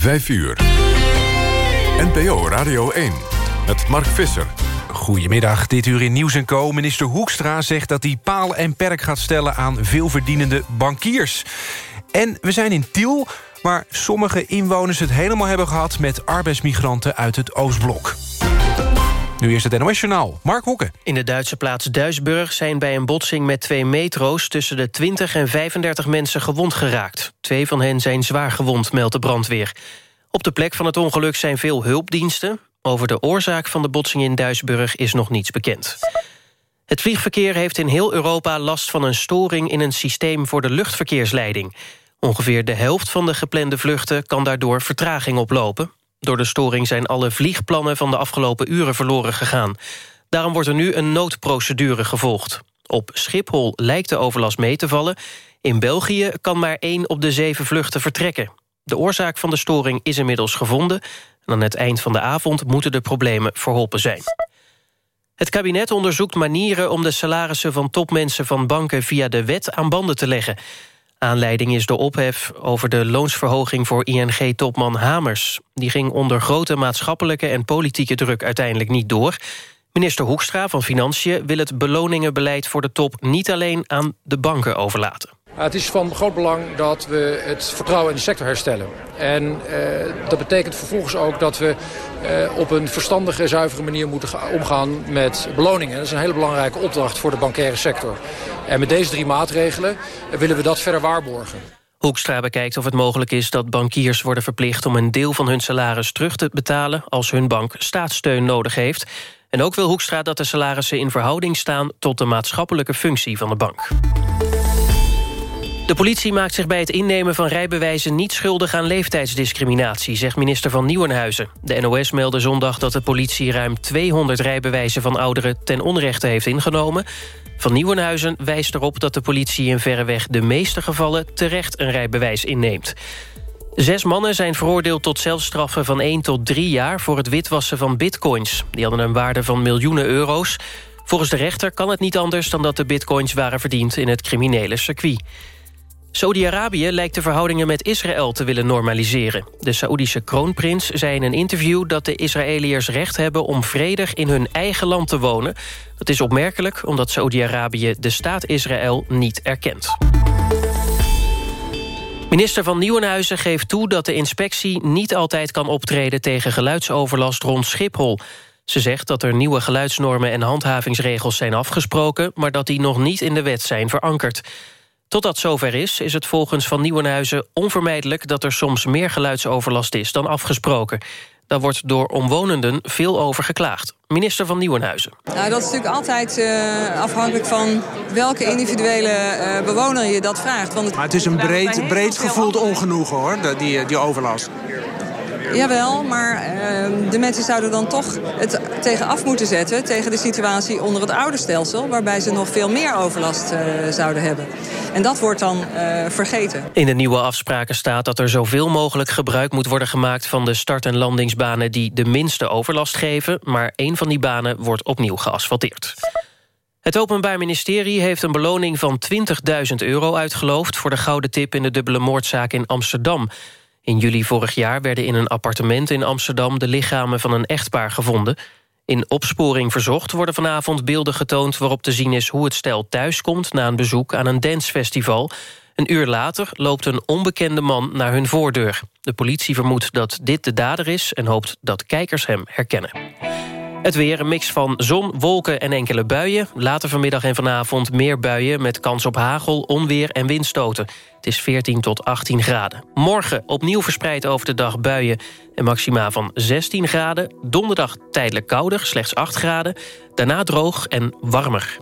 5 uur. NPO Radio 1 met Mark Visser. Goedemiddag, dit uur in Nieuws Co. Minister Hoekstra zegt dat hij paal en perk gaat stellen... aan veelverdienende bankiers. En we zijn in Tiel, waar sommige inwoners het helemaal hebben gehad... met arbeidsmigranten uit het Oostblok. Nu is het NOS Journaal. Mark Hokke. In de Duitse plaats Duisburg zijn bij een botsing met twee metro's... tussen de 20 en 35 mensen gewond geraakt. Twee van hen zijn zwaar gewond, meldt de brandweer. Op de plek van het ongeluk zijn veel hulpdiensten. Over de oorzaak van de botsing in Duisburg is nog niets bekend. Het vliegverkeer heeft in heel Europa last van een storing... in een systeem voor de luchtverkeersleiding. Ongeveer de helft van de geplande vluchten kan daardoor vertraging oplopen. Door de storing zijn alle vliegplannen van de afgelopen uren verloren gegaan. Daarom wordt er nu een noodprocedure gevolgd. Op Schiphol lijkt de overlast mee te vallen. In België kan maar één op de zeven vluchten vertrekken. De oorzaak van de storing is inmiddels gevonden. En aan het eind van de avond moeten de problemen verholpen zijn. Het kabinet onderzoekt manieren om de salarissen van topmensen van banken via de wet aan banden te leggen. Aanleiding is de ophef over de loonsverhoging voor ING-topman Hamers. Die ging onder grote maatschappelijke en politieke druk uiteindelijk niet door. Minister Hoekstra van Financiën wil het beloningenbeleid voor de top... niet alleen aan de banken overlaten. Het is van groot belang dat we het vertrouwen in de sector herstellen. En eh, dat betekent vervolgens ook dat we eh, op een verstandige, zuivere manier moeten omgaan met beloningen. Dat is een hele belangrijke opdracht voor de bankaire sector. En met deze drie maatregelen willen we dat verder waarborgen. Hoekstra bekijkt of het mogelijk is dat bankiers worden verplicht... om een deel van hun salaris terug te betalen... als hun bank staatssteun nodig heeft. En ook wil Hoekstra dat de salarissen in verhouding staan... tot de maatschappelijke functie van de bank. De politie maakt zich bij het innemen van rijbewijzen niet schuldig aan leeftijdsdiscriminatie, zegt minister van Nieuwenhuizen. De NOS meldde zondag dat de politie ruim 200 rijbewijzen van ouderen ten onrechte heeft ingenomen. Van Nieuwenhuizen wijst erop dat de politie in verreweg de meeste gevallen terecht een rijbewijs inneemt. Zes mannen zijn veroordeeld tot zelfstraffen van 1 tot 3 jaar... voor het witwassen van bitcoins. Die hadden een waarde van miljoenen euro's. Volgens de rechter kan het niet anders dan dat de bitcoins waren verdiend... in het criminele circuit. Saudi-Arabië lijkt de verhoudingen met Israël te willen normaliseren. De Saoedische kroonprins zei in een interview dat de Israëliërs recht hebben om vredig in hun eigen land te wonen. Dat is opmerkelijk omdat Saudi-Arabië de staat Israël niet erkent. Minister van Nieuwenhuizen geeft toe dat de inspectie niet altijd kan optreden tegen geluidsoverlast rond Schiphol. Ze zegt dat er nieuwe geluidsnormen en handhavingsregels zijn afgesproken... maar dat die nog niet in de wet zijn verankerd. Totdat zover is, is het volgens Van Nieuwenhuizen onvermijdelijk... dat er soms meer geluidsoverlast is dan afgesproken. Daar wordt door omwonenden veel over geklaagd. Minister van Nieuwenhuizen. Nou, dat is natuurlijk altijd uh, afhankelijk van welke individuele uh, bewoner je dat vraagt. Want het... Maar het is een breed, breed gevoeld ongenoegen, hoor, die, die overlast. Jawel, maar uh, de mensen zouden dan toch het tegen af moeten zetten... tegen de situatie onder het oude stelsel... waarbij ze nog veel meer overlast uh, zouden hebben. En dat wordt dan uh, vergeten. In de nieuwe afspraken staat dat er zoveel mogelijk gebruik moet worden gemaakt... van de start- en landingsbanen die de minste overlast geven... maar één van die banen wordt opnieuw geasfalteerd. Het Openbaar Ministerie heeft een beloning van 20.000 euro uitgeloofd... voor de gouden tip in de dubbele moordzaak in Amsterdam... In juli vorig jaar werden in een appartement in Amsterdam... de lichamen van een echtpaar gevonden. In Opsporing Verzocht worden vanavond beelden getoond... waarop te zien is hoe het stel thuiskomt... na een bezoek aan een dancefestival. Een uur later loopt een onbekende man naar hun voordeur. De politie vermoedt dat dit de dader is... en hoopt dat kijkers hem herkennen. Het weer, een mix van zon, wolken en enkele buien. Later vanmiddag en vanavond meer buien... met kans op hagel, onweer en windstoten. Het is 14 tot 18 graden. Morgen opnieuw verspreid over de dag buien... en maxima van 16 graden. Donderdag tijdelijk kouder, slechts 8 graden. Daarna droog en warmer.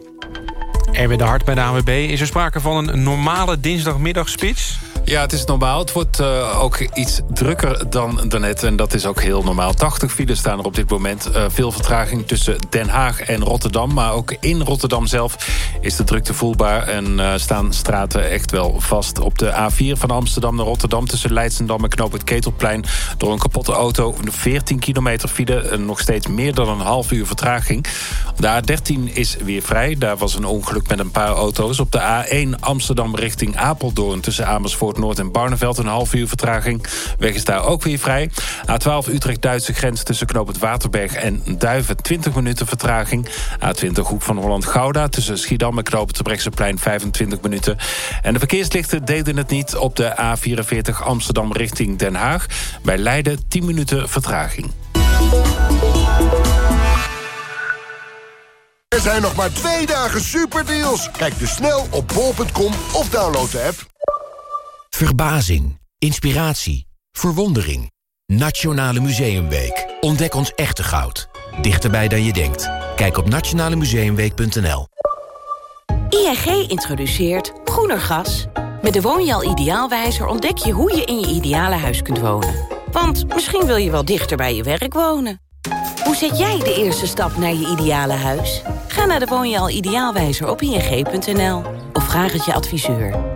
Erwin de Hart bij de AWB. Is er sprake van een normale dinsdagmiddagspits? Ja, het is normaal. Het wordt uh, ook iets drukker dan daarnet. En dat is ook heel normaal. 80 files staan er op dit moment. Uh, veel vertraging tussen Den Haag en Rotterdam. Maar ook in Rotterdam zelf is de drukte voelbaar. En uh, staan straten echt wel vast. Op de A4 van Amsterdam naar Rotterdam... tussen Leidsendam en Knoop het Ketelplein... door een kapotte auto. 14 kilometer file. Nog steeds meer dan een half uur vertraging. De A13 is weer vrij. Daar was een ongeluk met een paar auto's. Op de A1 Amsterdam richting Apeldoorn... tussen Amersfoort Noord en Barneveld een half uur vertraging. Weg is daar ook weer vrij. A12 Utrecht-Duitse grens tussen Knoop Waterberg en Duiven 20 minuten vertraging. A20 Hoek van Holland-Gouda tussen Schiedam en Knoop het Brechtseplein 25 minuten. En de verkeerslichten deden het niet op de A44 Amsterdam richting Den Haag. Bij Leiden 10 minuten vertraging. Er zijn nog maar twee dagen superdeals. Kijk dus snel op bol.com of download de app. Verbazing, inspiratie, verwondering. Nationale Museumweek. Ontdek ons echte goud. Dichterbij dan je denkt. Kijk op nationalemuseumweek.nl ING introduceert groener gas. Met de Woonjaal Ideaalwijzer ontdek je hoe je in je ideale huis kunt wonen. Want misschien wil je wel dichter bij je werk wonen. Hoe zet jij de eerste stap naar je ideale huis? Ga naar de Woonjaal Ideaalwijzer op ing.nl. Of vraag het je adviseur.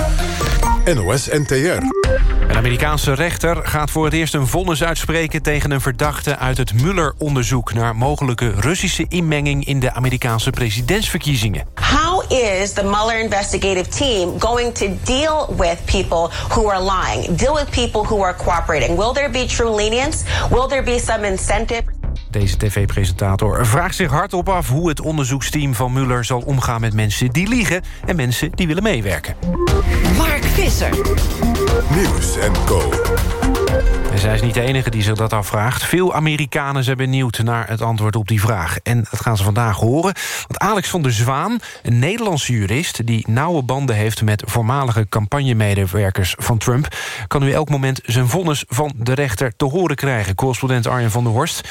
NOS NTR. Een Amerikaanse rechter gaat voor het eerst een vonnis uitspreken... tegen een verdachte uit het Mueller-onderzoek... naar mogelijke Russische inmenging in de Amerikaanse presidentsverkiezingen. How is the Mueller investigative team going to deal with people who are lying? Deal with people who are cooperating? Will there be true lenience? Will there be some incentive? Deze tv-presentator vraagt zich hardop af... hoe het onderzoeksteam van Mueller zal omgaan met mensen die liegen... en mensen die willen meewerken. Mark Visser. Nieuws en Co. En zij is niet de enige die zich dat afvraagt. Veel Amerikanen zijn benieuwd naar het antwoord op die vraag. En dat gaan ze vandaag horen. Want Alex van der Zwaan, een Nederlandse jurist... die nauwe banden heeft met voormalige campagnemedewerkers van Trump... kan nu elk moment zijn vonnis van de rechter te horen krijgen. Correspondent Arjen van der Horst.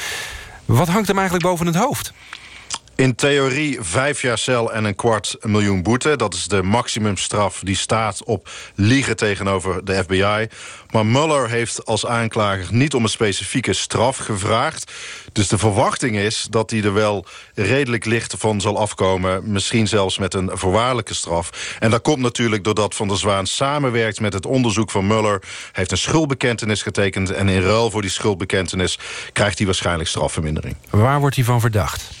Wat hangt hem eigenlijk boven het hoofd? In theorie vijf jaar cel en een kwart miljoen boete. Dat is de maximumstraf die staat op liegen tegenover de FBI. Maar Mueller heeft als aanklager niet om een specifieke straf gevraagd. Dus de verwachting is dat hij er wel redelijk licht van zal afkomen. Misschien zelfs met een voorwaardelijke straf. En dat komt natuurlijk doordat Van der Zwaan samenwerkt met het onderzoek van Mueller. Hij heeft een schuldbekentenis getekend. En in ruil voor die schuldbekentenis krijgt hij waarschijnlijk strafvermindering. Waar wordt hij van verdacht?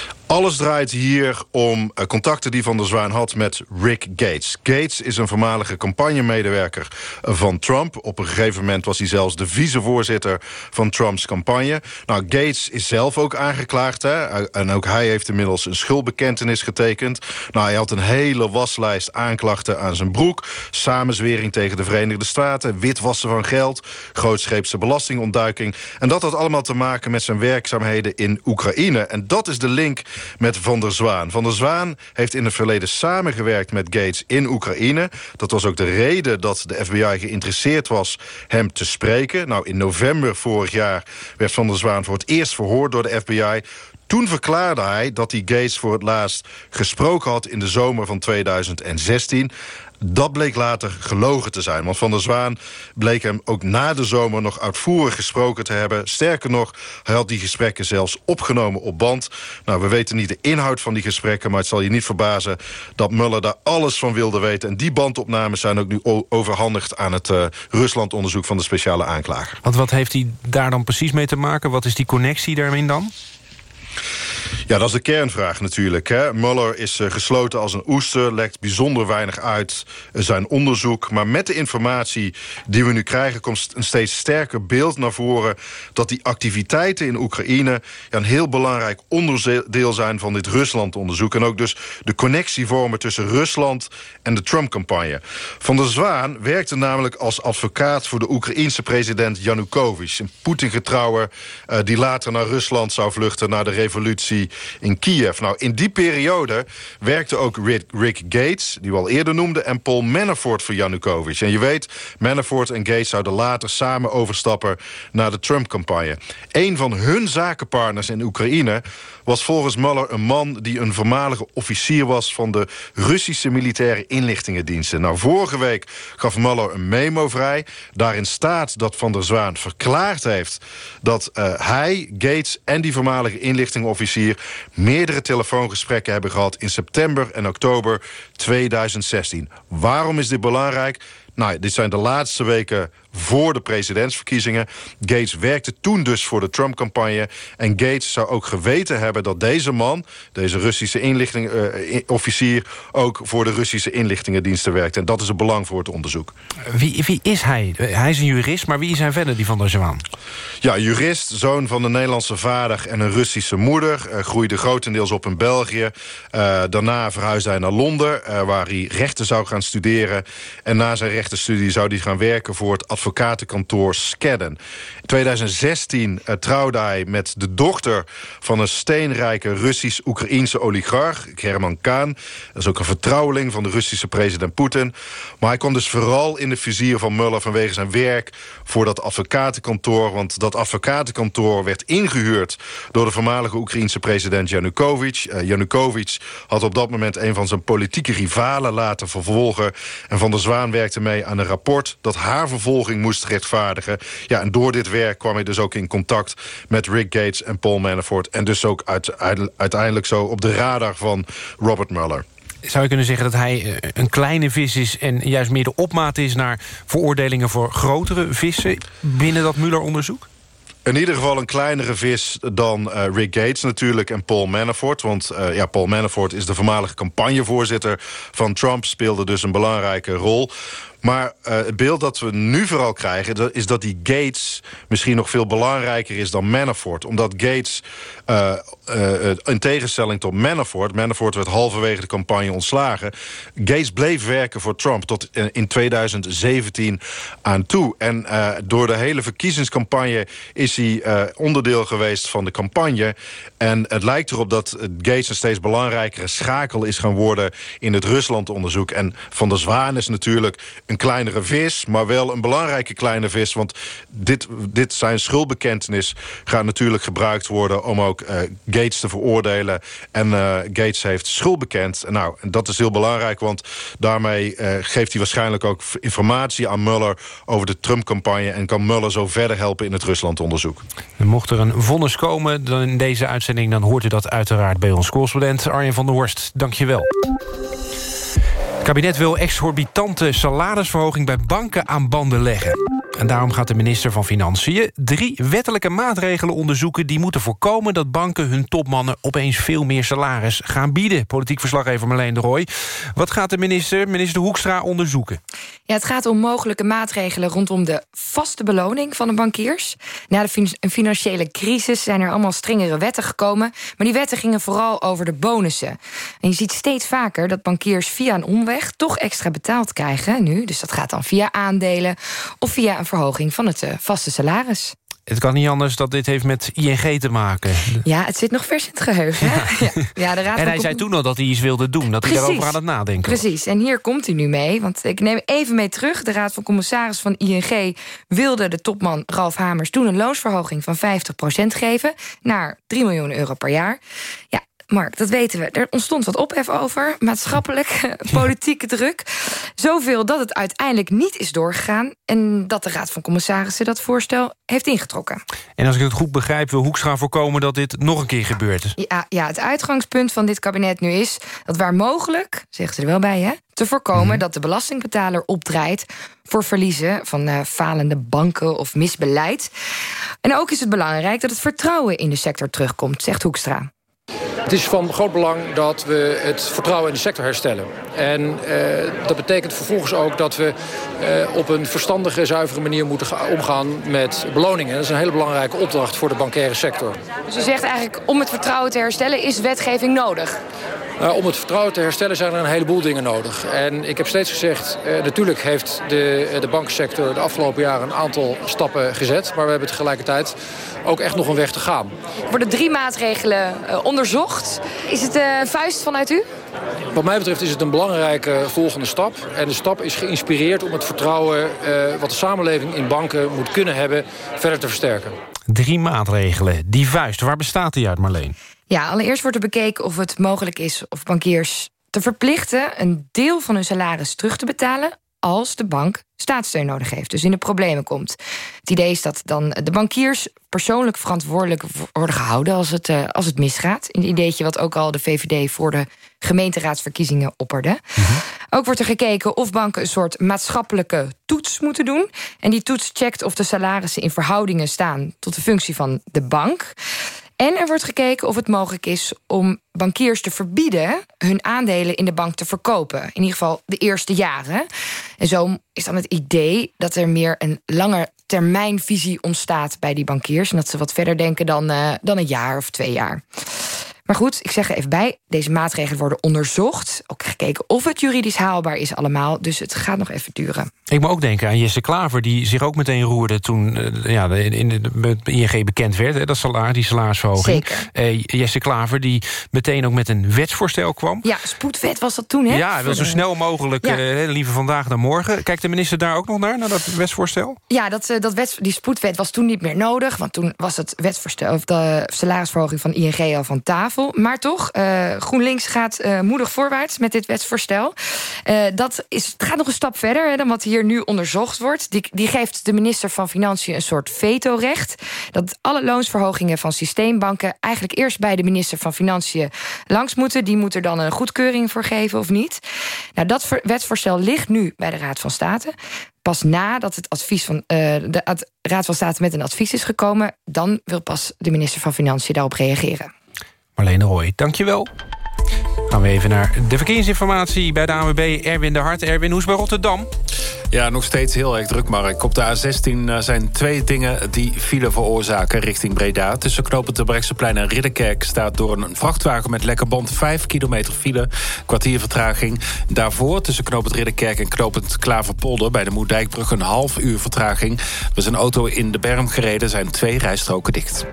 Alles draait hier om uh, contacten die Van der Zwaan had met Rick Gates. Gates is een voormalige campagnemedewerker van Trump. Op een gegeven moment was hij zelfs de vicevoorzitter van Trumps campagne. Nou, Gates is zelf ook aangeklaagd. Hè? En ook hij heeft inmiddels een schuldbekentenis getekend. Nou, hij had een hele waslijst aanklachten aan zijn broek. Samenzwering tegen de Verenigde Staten. Witwassen van geld. Grootscheepse belastingontduiking. En dat had allemaal te maken met zijn werkzaamheden in Oekraïne. En dat is de link met Van der Zwaan. Van der Zwaan heeft in het verleden samengewerkt met Gates in Oekraïne. Dat was ook de reden dat de FBI geïnteresseerd was hem te spreken. Nou, in november vorig jaar werd Van der Zwaan voor het eerst verhoord door de FBI. Toen verklaarde hij dat hij Gates voor het laatst gesproken had... in de zomer van 2016. Dat bleek later gelogen te zijn. Want Van der Zwaan bleek hem ook na de zomer nog uitvoerig gesproken te hebben. Sterker nog, hij had die gesprekken zelfs opgenomen op band. Nou, we weten niet de inhoud van die gesprekken... maar het zal je niet verbazen dat Muller daar alles van wilde weten. En die bandopnames zijn ook nu overhandigd... aan het uh, Rusland-onderzoek van de speciale aanklager. Want wat heeft hij daar dan precies mee te maken? Wat is die connectie daarin dan? Ja, dat is de kernvraag natuurlijk. Hè. Mueller is uh, gesloten als een oester, lekt bijzonder weinig uit uh, zijn onderzoek. Maar met de informatie die we nu krijgen... komt een steeds sterker beeld naar voren... dat die activiteiten in Oekraïne een heel belangrijk onderdeel zijn... van dit Rusland-onderzoek. En ook dus de connectie vormen tussen Rusland en de Trump-campagne. Van der Zwaan werkte namelijk als advocaat... voor de Oekraïense president Yanukovych. Een Poetin-getrouwer uh, die later naar Rusland zou vluchten... na de revolutie in Kiev. Nou, in die periode werkte ook Rick, Gates, die we al eerder noemden... en Paul Manafort voor Yanukovych. En je weet, Manafort en Gates zouden later samen overstappen... naar de Trump-campagne. Een van hun zakenpartners in Oekraïne was volgens Mueller een man die een voormalige officier was... van de Russische militaire inlichtingendiensten. Nou, vorige week gaf Mueller een memo vrij. Daarin staat dat Van der Zwaan verklaard heeft... dat uh, hij, Gates en die voormalige inlichtingenofficier... meerdere telefoongesprekken hebben gehad in september en oktober 2016. Waarom is dit belangrijk? Nou, dit zijn de laatste weken voor de presidentsverkiezingen. Gates werkte toen dus voor de Trump-campagne. En Gates zou ook geweten hebben dat deze man... deze Russische inlichting-officier... ook voor de Russische inlichtingendiensten werkt. En dat is het belang voor het onderzoek. Wie, wie is hij? Hij is een jurist, maar wie is hij verder, die van der Zwaan? Ja, jurist, zoon van een Nederlandse vader en een Russische moeder. Uh, groeide grotendeels op in België. Uh, daarna verhuisde hij naar Londen, uh, waar hij rechten zou gaan studeren. En na zijn rechtenstudie zou hij gaan werken voor het advocatenkantoor Skadden. In 2016 uh, trouwde hij met de dochter van een steenrijke Russisch-Oekraïense oligarch, German Kaan. Dat is ook een vertrouweling van de Russische president Poetin. Maar hij kwam dus vooral in de vizier van Mueller vanwege zijn werk voor dat advocatenkantoor. Want dat advocatenkantoor werd ingehuurd door de voormalige Oekraïense president Yanukovych. Uh, Yanukovych had op dat moment een van zijn politieke rivalen laten vervolgen. En Van der Zwaan werkte mee aan een rapport dat haar vervolging moest rechtvaardigen. Ja, en door dit werk kwam hij dus ook in contact met Rick Gates en Paul Manafort. En dus ook uiteindelijk zo op de radar van Robert Mueller zou je kunnen zeggen dat hij een kleine vis is... en juist meer de opmaat is naar veroordelingen voor grotere vissen... binnen dat Mueller-onderzoek? In ieder geval een kleinere vis dan uh, Rick Gates natuurlijk en Paul Manafort. Want uh, ja, Paul Manafort is de voormalige campagnevoorzitter van Trump... speelde dus een belangrijke rol. Maar uh, het beeld dat we nu vooral krijgen... Is dat die Gates misschien nog veel belangrijker is dan Manafort. Omdat Gates, uh, uh, in tegenstelling tot Manafort... Manafort werd halverwege de campagne ontslagen... Gates bleef werken voor Trump tot in 2017 aan toe. En door de hele verkiezingscampagne is hij onderdeel geweest van de campagne. En het lijkt erop dat Gates een steeds belangrijkere schakel is gaan worden... in het Rusland-onderzoek. En Van der Zwaan is natuurlijk een kleinere vis, maar wel een belangrijke kleine vis. Want dit, dit zijn schuldbekentenis gaat natuurlijk gebruikt worden... om ook uh, Gates te veroordelen. En uh, Gates heeft schuld bekend. En nou, dat is heel belangrijk, want daarmee uh, geeft hij waarschijnlijk ook informatie aan Mueller... over de Trump-campagne en kan Mueller zo verder helpen in het Rusland-onderzoek. Mocht er een vonnis komen dan in deze uitzending... dan hoort u dat uiteraard bij ons correspondent Arjen van der Horst. Dank je wel. Het kabinet wil exorbitante salarisverhoging bij banken aan banden leggen. En daarom gaat de minister van Financiën drie wettelijke maatregelen onderzoeken... die moeten voorkomen dat banken hun topmannen opeens veel meer salaris gaan bieden. Politiek verslaggever Marleen de Rooij. Wat gaat de minister, minister Hoekstra, onderzoeken? Ja, het gaat om mogelijke maatregelen rondom de vaste beloning van de bankiers. Na de financiële crisis zijn er allemaal strengere wetten gekomen... maar die wetten gingen vooral over de bonussen. En je ziet steeds vaker dat bankiers via een omweg... toch extra betaald krijgen nu. Dus dat gaat dan via aandelen of via een verhoging van het uh, vaste salaris. Het kan niet anders dat dit heeft met ING te maken. Ja, het zit nog vers in het geheugen. Hè? Ja. Ja, de raad en hij zei toen al dat hij iets wilde doen. Dat Precies. hij daarover aan het nadenken Precies, en hier komt hij nu mee. Want ik neem even mee terug. De raad van commissaris van ING wilde de topman Ralf Hamers... toen een loonsverhoging van 50% geven... naar 3 miljoen euro per jaar. Ja, Mark, dat weten we. Er ontstond wat ophef over, maatschappelijk, politieke druk. Zoveel dat het uiteindelijk niet is doorgegaan... en dat de Raad van Commissarissen dat voorstel heeft ingetrokken. En als ik het goed begrijp, wil Hoekstra voorkomen dat dit nog een keer gebeurt. Ja, ja, het uitgangspunt van dit kabinet nu is dat waar mogelijk, zeggen ze er wel bij, hè, te voorkomen mm -hmm. dat de belastingbetaler opdraait voor verliezen van uh, falende banken of misbeleid. En ook is het belangrijk dat het vertrouwen in de sector terugkomt, zegt Hoekstra. Het is van groot belang dat we het vertrouwen in de sector herstellen. En uh, dat betekent vervolgens ook dat we uh, op een verstandige, zuivere manier moeten omgaan met beloningen. Dat is een hele belangrijke opdracht voor de bankaire sector. Dus u zegt eigenlijk, om het vertrouwen te herstellen is wetgeving nodig? Uh, om het vertrouwen te herstellen zijn er een heleboel dingen nodig. En ik heb steeds gezegd, uh, natuurlijk heeft de, de bankensector de afgelopen jaren een aantal stappen gezet. Maar we hebben tegelijkertijd ook echt nog een weg te gaan. Er worden drie maatregelen uh, onderzocht. Is het een vuist vanuit u? Wat mij betreft is het een belangrijke volgende stap. En de stap is geïnspireerd om het vertrouwen wat de samenleving in banken moet kunnen hebben verder te versterken. Drie maatregelen. Die vuist, waar bestaat die uit Marleen? Ja, allereerst wordt er bekeken of het mogelijk is of bankiers te verplichten... een deel van hun salaris terug te betalen als de bank staatssteun nodig heeft, dus in de problemen komt. Het idee is dat dan de bankiers persoonlijk verantwoordelijk worden gehouden als het, uh, als het misgaat. Een ideetje wat ook al de VVD voor de gemeenteraadsverkiezingen opperde. Mm -hmm. Ook wordt er gekeken of banken een soort maatschappelijke toets moeten doen. En die toets checkt of de salarissen in verhoudingen staan tot de functie van de bank. En er wordt gekeken of het mogelijk is om bankiers te verbieden hun aandelen in de bank te verkopen. In ieder geval de eerste jaren. En zo is dan het idee dat er meer een lange termijnvisie ontstaat bij die bankiers. En dat ze wat verder denken dan, uh, dan een jaar of twee jaar. Maar goed, ik zeg er even bij, deze maatregelen worden onderzocht. Ook gekeken of het juridisch haalbaar is allemaal. Dus het gaat nog even duren. Ik moet ook denken aan Jesse Klaver, die zich ook meteen roerde... toen uh, ja, in de ING bekend werd, hè, dat salaris, die salarisverhoging. Zeker. Uh, Jesse Klaver, die meteen ook met een wetsvoorstel kwam. Ja, spoedwet was dat toen, hè? Ja, wel zo snel mogelijk, ja. uh, liever vandaag dan morgen. Kijkt de minister daar ook nog naar, naar dat wetsvoorstel? Ja, dat, dat wets, die spoedwet was toen niet meer nodig... want toen was het wetsvoorstel, of de salarisverhoging van ING al van tafel. Maar toch, GroenLinks gaat moedig voorwaarts met dit wetsvoorstel. Dat is, het gaat nog een stap verder hè, dan wat hier nu onderzocht wordt. Die, die geeft de minister van Financiën een soort vetorecht. Dat alle loonsverhogingen van systeembanken... eigenlijk eerst bij de minister van Financiën langs moeten. Die moet er dan een goedkeuring voor geven of niet. Nou, dat wetsvoorstel ligt nu bij de Raad van State pas nadat het advies van uh, de Raad van State met een advies is gekomen... dan wil pas de minister van Financiën daarop reageren. Marlene Roy, dankjewel. Gaan we even naar de verkeersinformatie bij de ANWB. Erwin de Hart. Erwin, hoe is bij Rotterdam? Ja, nog steeds heel erg druk, Mark. Op de A16 zijn twee dingen die file veroorzaken richting Breda. Tussen knooppunt de Brechtseplein en Ridderkerk... staat door een vrachtwagen met lekke band 5 kilometer file. Kwartier vertraging. Daarvoor tussen knooppunt Ridderkerk en knooppunt Klaverpolder... bij de Moerdijkbrug een half uur vertraging. Er is een auto in de berm gereden, zijn twee rijstroken dicht.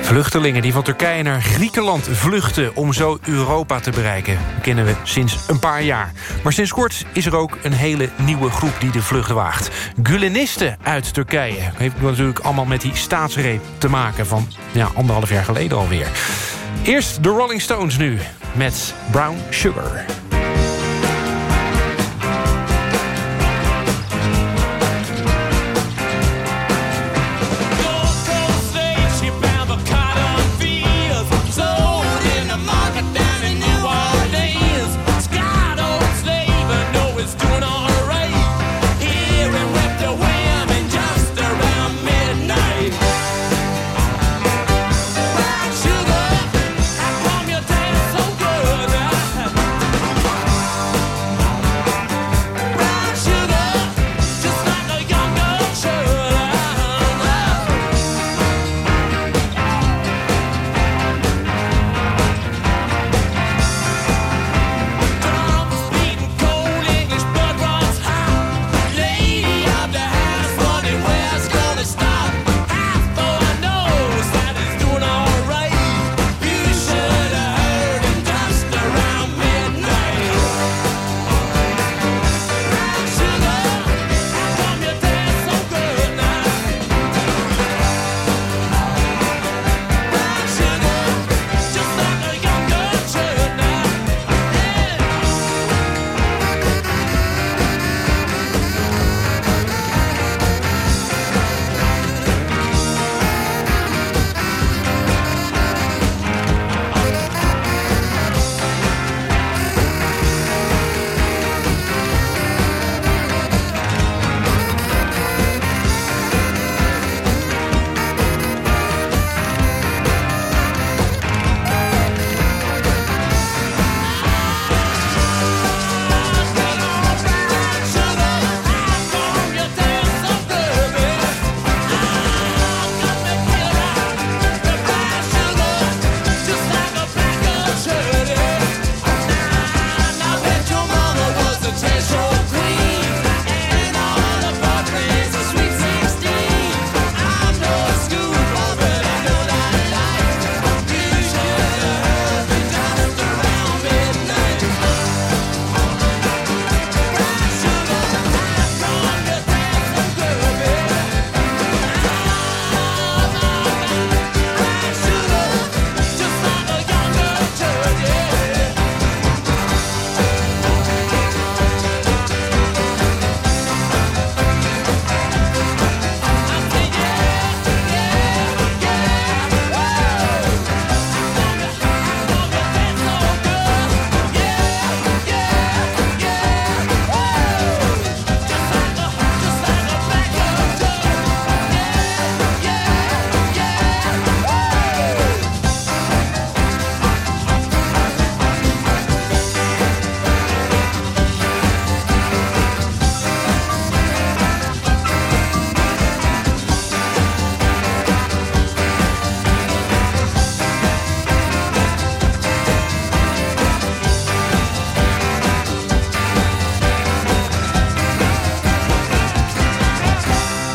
Vluchtelingen die van Turkije naar Griekenland vluchten... om zo Europa te bereiken, kennen we sinds een paar jaar. Maar sinds kort is er ook een hele nieuwe groep die de vlucht waagt. Gulenisten uit Turkije. Heeft natuurlijk allemaal met die staatsgreep te maken... van ja, anderhalf jaar geleden alweer. Eerst de Rolling Stones nu, met Brown Sugar.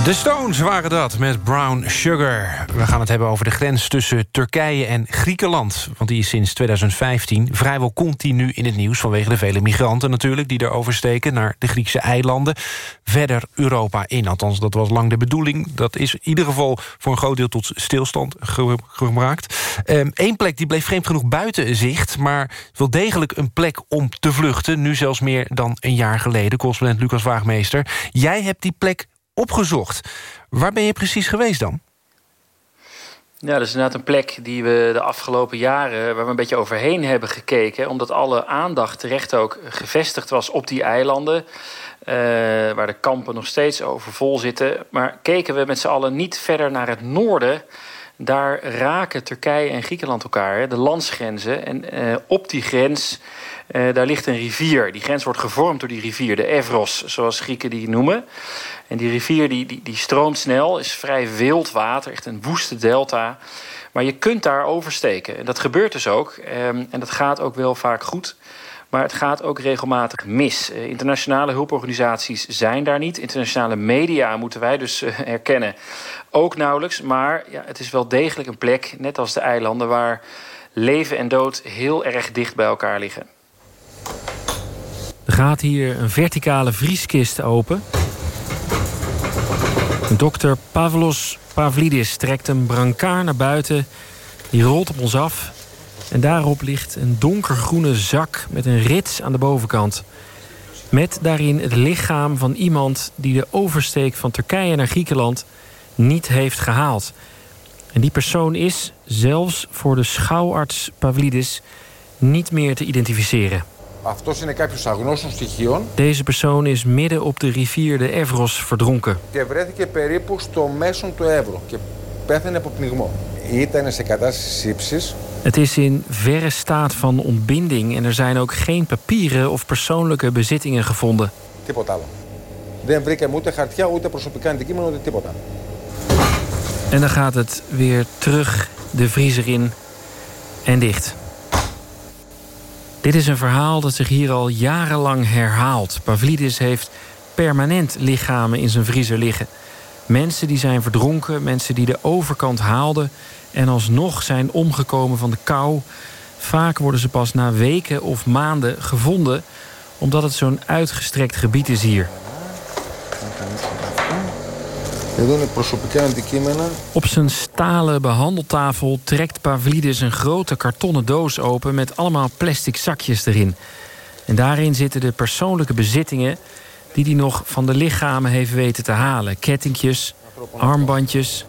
De Stones waren dat met Brown Sugar. We gaan het hebben over de grens tussen Turkije en Griekenland. Want die is sinds 2015 vrijwel continu in het nieuws... vanwege de vele migranten natuurlijk die er oversteken... naar de Griekse eilanden, verder Europa in. Althans, dat was lang de bedoeling. Dat is in ieder geval voor een groot deel tot stilstand ge gemaakt. Eén ehm, plek die bleef vreemd genoeg buiten zicht... maar wel degelijk een plek om te vluchten. Nu zelfs meer dan een jaar geleden. Correspondent Lucas Waagmeester. Jij hebt die plek opgezocht. Waar ben je precies geweest dan? Ja, dat is inderdaad een plek die we de afgelopen jaren... waar we een beetje overheen hebben gekeken... omdat alle aandacht terecht ook gevestigd was op die eilanden... Uh, waar de kampen nog steeds overvol zitten. Maar keken we met z'n allen niet verder naar het noorden... daar raken Turkije en Griekenland elkaar, de landsgrenzen. En uh, op die grens uh, daar ligt een rivier. Die grens wordt gevormd door die rivier, de Evros, zoals Grieken die noemen. En die rivier die, die, die stroomt snel, is vrij wild water, echt een woeste delta. Maar je kunt daar oversteken. En dat gebeurt dus ook. Um, en dat gaat ook wel vaak goed. Maar het gaat ook regelmatig mis. Uh, internationale hulporganisaties zijn daar niet. Internationale media moeten wij dus uh, erkennen. Ook nauwelijks. Maar ja, het is wel degelijk een plek, net als de eilanden... waar leven en dood heel erg dicht bij elkaar liggen. Er gaat hier een verticale vrieskist open. Dokter Pavlos Pavlidis trekt een brancard naar buiten. Die rolt op ons af. En daarop ligt een donkergroene zak met een rits aan de bovenkant. Met daarin het lichaam van iemand die de oversteek van Turkije naar Griekenland niet heeft gehaald. En die persoon is, zelfs voor de schouwarts Pavlidis, niet meer te identificeren. Deze persoon is midden op de rivier de Evros verdronken. Και βρέθηκε περίπου στο μέσον του Εύρου και πέθανε από πνιγμό. Ήταν σε κατάσταση σύψης. Het is in verre staat van ontbinding en er zijn ook geen papieren of persoonlijke bezittingen gevonden. Τίποτα άλλο. Δεν βρήκαμε ούτε χαρτιά, ούτε προσωπικά αντικείμενα, ούτε τίποτα. En dan gaat het weer terug de vriezer in en dicht. Dit is een verhaal dat zich hier al jarenlang herhaalt. Pavlidis heeft permanent lichamen in zijn vriezer liggen. Mensen die zijn verdronken, mensen die de overkant haalden... en alsnog zijn omgekomen van de kou. Vaak worden ze pas na weken of maanden gevonden... omdat het zo'n uitgestrekt gebied is hier. Op zijn stalen behandeltafel trekt Pavlidis een grote kartonnen doos open... met allemaal plastic zakjes erin. En daarin zitten de persoonlijke bezittingen... die hij nog van de lichamen heeft weten te halen. Kettingjes, armbandjes.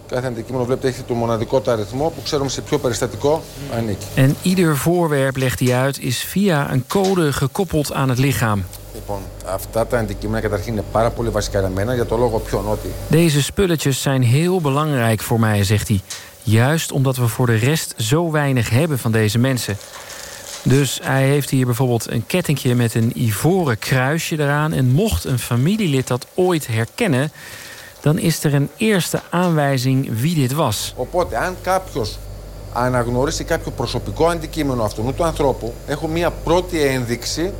En ieder voorwerp, legt hij uit, is via een code gekoppeld aan het lichaam. Deze spulletjes zijn heel belangrijk voor mij, zegt hij. Juist omdat we voor de rest zo weinig hebben van deze mensen. Dus hij heeft hier bijvoorbeeld een kettingje met een ivoren kruisje eraan... en mocht een familielid dat ooit herkennen dan is er een eerste aanwijzing wie dit was. Οπότε, αν κάποιος αναγνωρίσει κάποιο προσωπικό αντικείμενο αυτού του ανθρώπου... έχω μία πρώτη ένδειξη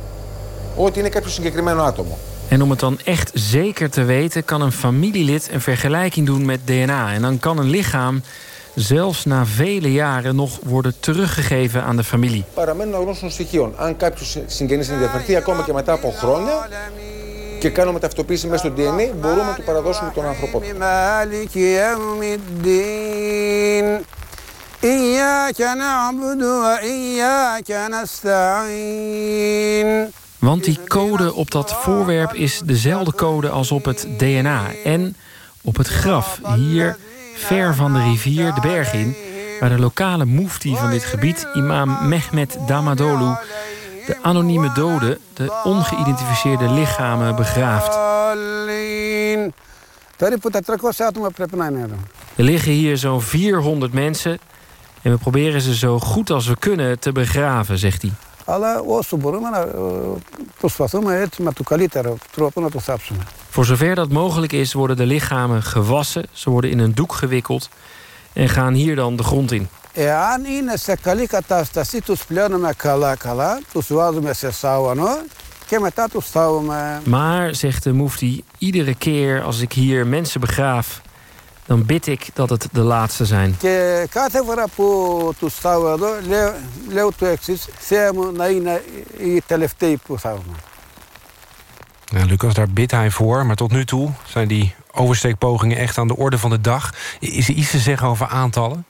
ότι είναι κάποιο συγκεκριμένο άτομο. En om het dan echt zeker te weten, kan een familielid een vergelijking doen met DNA. En dan kan een lichaam zelfs na vele jaren nog worden teruggegeven aan de familie. Παραμένουν αγνώστων στοιχείων. Αν κάποιο συγγενή ενδιαφερθεί ακόμα και μετά από χρόνια και κάνουμε ταυτοποίηση μέσα στο DNA, μπορούμε να του παραδώσουμε τον. Want die code op dat voorwerp is dezelfde code als op het DNA. En op het graf, hier ver van de rivier de berg in... waar de lokale mufti van dit gebied, imam Mehmet Damadolu de anonieme doden de ongeïdentificeerde lichamen begraafd. Er liggen hier zo'n 400 mensen en we proberen ze zo goed als we kunnen te begraven, zegt hij. Voor zover dat mogelijk is, worden de lichamen gewassen. Ze worden in een doek gewikkeld en gaan hier dan de grond in Εάν είναι σε καλή κατάσταση, τους πλένουμε καλά-καλά, τους βάζουμε σε σάουανο Maar, zegt de mufti, iedere keer als ik hier mensen begraaf... dan bid ik dat het de laatste zijn. Ja, Lucas, daar bidt hij voor. Maar tot nu toe zijn die oversteekpogingen echt aan de orde van de dag. Is er iets te zeggen over aantallen?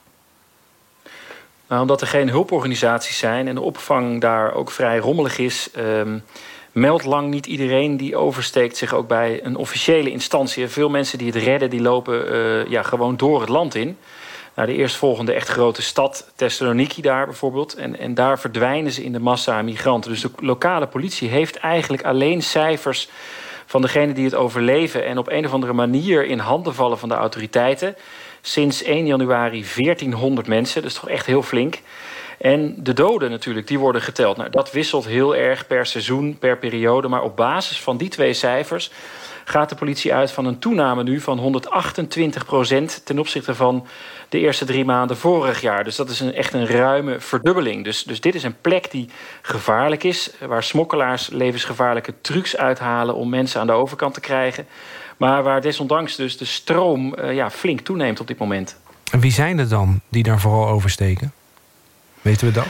Nou, omdat er geen hulporganisaties zijn en de opvang daar ook vrij rommelig is... Um, meldt lang niet iedereen die oversteekt zich ook bij een officiële instantie. Veel mensen die het redden, die lopen uh, ja, gewoon door het land in. Naar de eerstvolgende echt grote stad, Thessaloniki daar bijvoorbeeld. En, en daar verdwijnen ze in de massa migranten. Dus de lokale politie heeft eigenlijk alleen cijfers van degenen die het overleven... en op een of andere manier in handen vallen van de autoriteiten. Sinds 1 januari 1400 mensen, dat is toch echt heel flink... En de doden natuurlijk, die worden geteld. Nou, dat wisselt heel erg per seizoen, per periode. Maar op basis van die twee cijfers gaat de politie uit van een toename nu van 128 procent ten opzichte van de eerste drie maanden vorig jaar. Dus dat is een, echt een ruime verdubbeling. Dus, dus dit is een plek die gevaarlijk is, waar smokkelaars levensgevaarlijke trucs uithalen om mensen aan de overkant te krijgen. Maar waar desondanks dus de stroom uh, ja, flink toeneemt op dit moment. En wie zijn er dan die daar vooral oversteken? Weten we dat?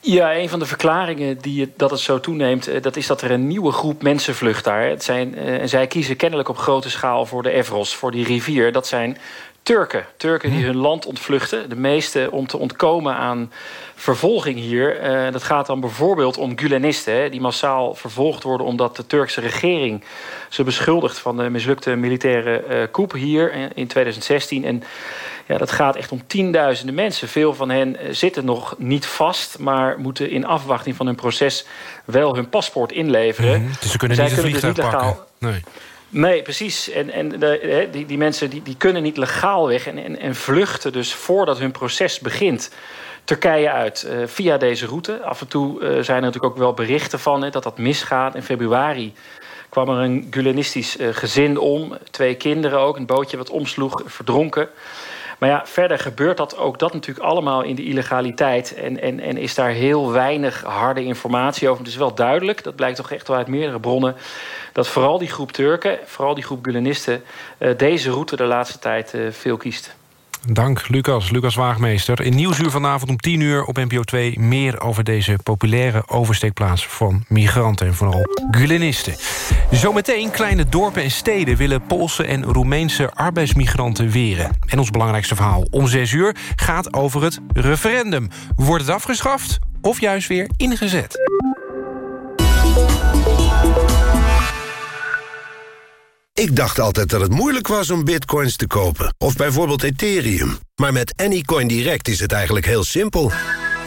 Ja, een van de verklaringen die het, dat het zo toeneemt... Eh, dat is dat er een nieuwe groep mensen vlucht daar. Het zijn, uh, en zij kiezen kennelijk op grote schaal voor de Evros, voor die rivier. Dat zijn Turken. Turken die hun land ontvluchten. De meeste om te ontkomen aan vervolging hier. Uh, dat gaat dan bijvoorbeeld om Gulenisten... die massaal vervolgd worden omdat de Turkse regering... ze beschuldigt van de mislukte militaire uh, coup hier in 2016... En ja, dat gaat echt om tienduizenden mensen. Veel van hen eh, zitten nog niet vast... maar moeten in afwachting van hun proces wel hun paspoort inleveren. Mm -hmm. Dus ze kunnen Zij niet vliegtuig dus niet pakken? Nee. Nee, precies. En, en de, die, die mensen die, die kunnen niet legaal weg en, en, en vluchten dus voordat hun proces begint. Turkije uit uh, via deze route. Af en toe uh, zijn er natuurlijk ook wel berichten van dat dat misgaat. In februari kwam er een Gulenistisch uh, gezin om. Twee kinderen ook, een bootje wat omsloeg, verdronken. Maar ja, verder gebeurt dat ook dat natuurlijk allemaal in de illegaliteit. En, en, en is daar heel weinig harde informatie over. Het is wel duidelijk, dat blijkt toch echt wel uit meerdere bronnen... dat vooral die groep Turken, vooral die groep Gulenisten... Uh, deze route de laatste tijd uh, veel kiest. Dank, Lucas. Lucas Waagmeester. In Nieuwsuur vanavond om 10 uur op NPO 2... meer over deze populaire oversteekplaats van migranten... en vooral Gulenisten. Zometeen kleine dorpen en steden... willen Poolse en Roemeense arbeidsmigranten weren. En ons belangrijkste verhaal om 6 uur gaat over het referendum. Wordt het afgeschaft of juist weer ingezet? Ik dacht altijd dat het moeilijk was om bitcoins te kopen. Of bijvoorbeeld Ethereum. Maar met Anycoin Direct is het eigenlijk heel simpel.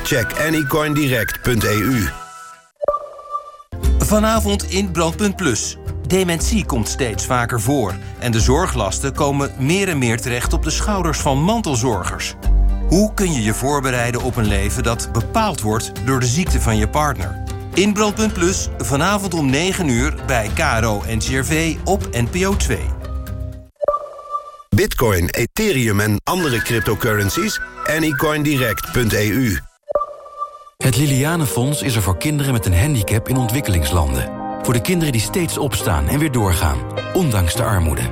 Check anycoindirect.eu Vanavond in Brandpunt Plus. Dementie komt steeds vaker voor. En de zorglasten komen meer en meer terecht op de schouders van mantelzorgers. Hoe kun je je voorbereiden op een leven dat bepaald wordt door de ziekte van je partner? In Brandpunt Plus, vanavond om 9 uur bij KRO en CRV op NPO 2. Bitcoin, Ethereum en andere cryptocurrencies? Anycoindirect.eu Het Lilianenfonds is er voor kinderen met een handicap in ontwikkelingslanden. Voor de kinderen die steeds opstaan en weer doorgaan, ondanks de armoede.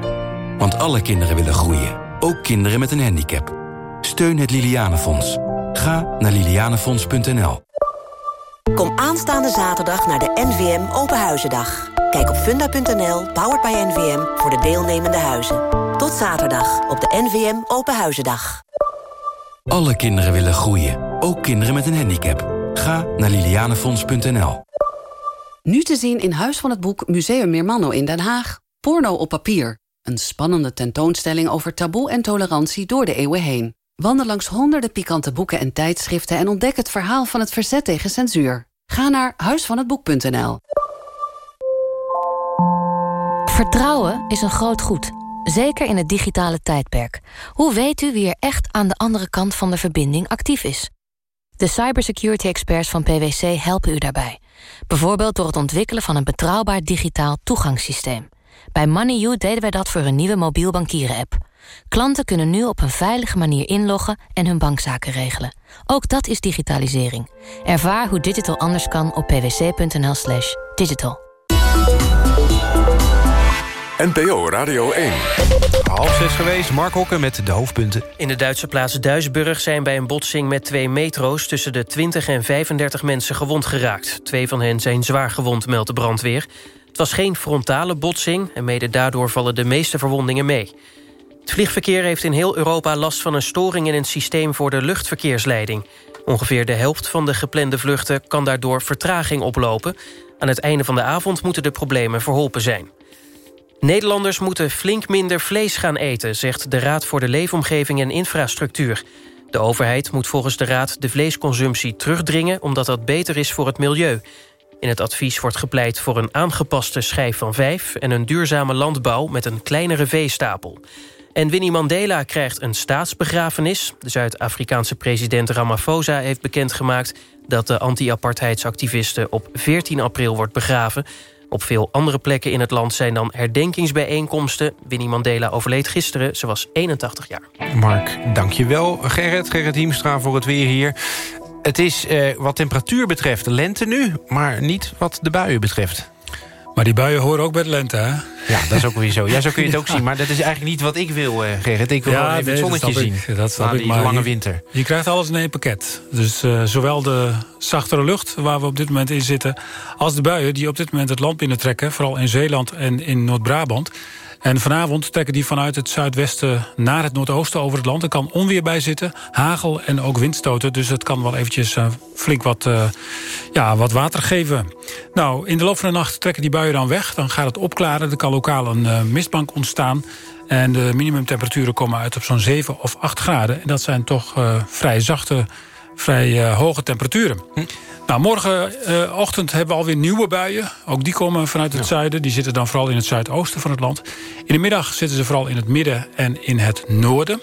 Want alle kinderen willen groeien, ook kinderen met een handicap. Steun het Lilianenfonds. Ga naar lilianenfonds.nl. Kom aanstaande zaterdag naar de NVM Openhuizendag. Kijk op funda.nl, powered by NVM, voor de deelnemende huizen. Tot zaterdag op de NVM Openhuizendag. Alle kinderen willen groeien, ook kinderen met een handicap. Ga naar lilianefonds.nl. Nu te zien in Huis van het Boek Museum Meermanno in Den Haag. Porno op papier. Een spannende tentoonstelling over taboe en tolerantie door de eeuwen heen. Wandel langs honderden pikante boeken en tijdschriften... en ontdek het verhaal van het verzet tegen censuur. Ga naar huisvanhetboek.nl. Vertrouwen is een groot goed. Zeker in het digitale tijdperk. Hoe weet u wie er echt aan de andere kant van de verbinding actief is? De cybersecurity experts van PwC helpen u daarbij. Bijvoorbeeld door het ontwikkelen van een betrouwbaar digitaal toegangssysteem. Bij MoneyU deden wij dat voor een nieuwe mobiel bankieren-app. Klanten kunnen nu op een veilige manier inloggen en hun bankzaken regelen. Ook dat is digitalisering. Ervaar hoe digital anders kan op pwc.nl slash digital. NPO Radio 1. Half zes geweest, Mark Hokken met de hoofdpunten. In de Duitse plaats Duisburg zijn bij een botsing met twee metro's... tussen de 20 en 35 mensen gewond geraakt. Twee van hen zijn zwaar gewond, meldt de brandweer. Het was geen frontale botsing... en mede daardoor vallen de meeste verwondingen mee. Het vliegverkeer heeft in heel Europa last van een storing... in het systeem voor de luchtverkeersleiding. Ongeveer de helft van de geplande vluchten kan daardoor vertraging oplopen. Aan het einde van de avond moeten de problemen verholpen zijn. Nederlanders moeten flink minder vlees gaan eten... zegt de Raad voor de Leefomgeving en Infrastructuur. De overheid moet volgens de Raad de vleesconsumptie terugdringen... omdat dat beter is voor het milieu. In het advies wordt gepleit voor een aangepaste schijf van vijf... en een duurzame landbouw met een kleinere veestapel. En Winnie Mandela krijgt een staatsbegrafenis. De Zuid-Afrikaanse president Ramaphosa heeft bekendgemaakt... dat de anti-apartheidsactiviste op 14 april wordt begraven... Op veel andere plekken in het land zijn dan herdenkingsbijeenkomsten. Winnie Mandela overleed gisteren, ze was 81 jaar. Mark, dankjewel. Gerrit, Gerrit Hiemstra voor het weer hier. Het is eh, wat temperatuur betreft lente nu, maar niet wat de buien betreft. Maar die buien horen ook bij de lente, hè? Ja, dat is ook weer zo. Ja, zo kun je het ook zien. Maar dat is eigenlijk niet wat ik wil, uh, Gerrit. Ik wil ja, wel even het zonnetje dat zien. Ik, dat snap die ik, maar lange je, winter. Je krijgt alles in één pakket. Dus uh, zowel de zachtere lucht, waar we op dit moment in zitten... als de buien die op dit moment het land binnentrekken... vooral in Zeeland en in Noord-Brabant... En vanavond trekken die vanuit het zuidwesten naar het noordoosten over het land. Er kan onweer bij zitten, hagel en ook windstoten. Dus het kan wel eventjes uh, flink wat, uh, ja, wat water geven. Nou, in de loop van de nacht trekken die buien dan weg. Dan gaat het opklaren. Er kan lokaal een uh, mistbank ontstaan. En de minimumtemperaturen komen uit op zo'n 7 of 8 graden. En dat zijn toch vrij zachte, vrij hoge temperaturen. Hm. Nou, morgenochtend hebben we alweer nieuwe buien. Ook die komen vanuit het ja. zuiden. Die zitten dan vooral in het zuidoosten van het land. In de middag zitten ze vooral in het midden en in het noorden.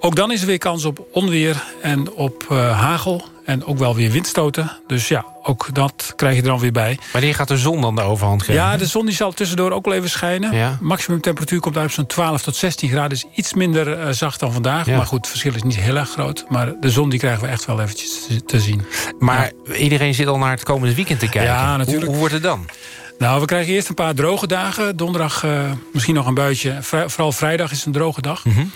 Ook dan is er weer kans op onweer en op uh, hagel. En ook wel weer windstoten. Dus ja, ook dat krijg je er dan weer bij. Wanneer gaat de zon dan de overhand geven? Ja, de zon die zal tussendoor ook wel even schijnen. Ja. Maximum temperatuur komt uit zo'n 12 tot 16 graden. Is iets minder uh, zacht dan vandaag. Ja. Maar goed, het verschil is niet heel erg groot. Maar de zon die krijgen we echt wel eventjes te, te zien. Maar ja. iedereen zit al naar het komende weekend te kijken. Ja, natuurlijk. Hoe, hoe wordt het dan? Nou, we krijgen eerst een paar droge dagen. Donderdag uh, misschien nog een buitje. Vri vooral vrijdag is een droge dag. Mm -hmm.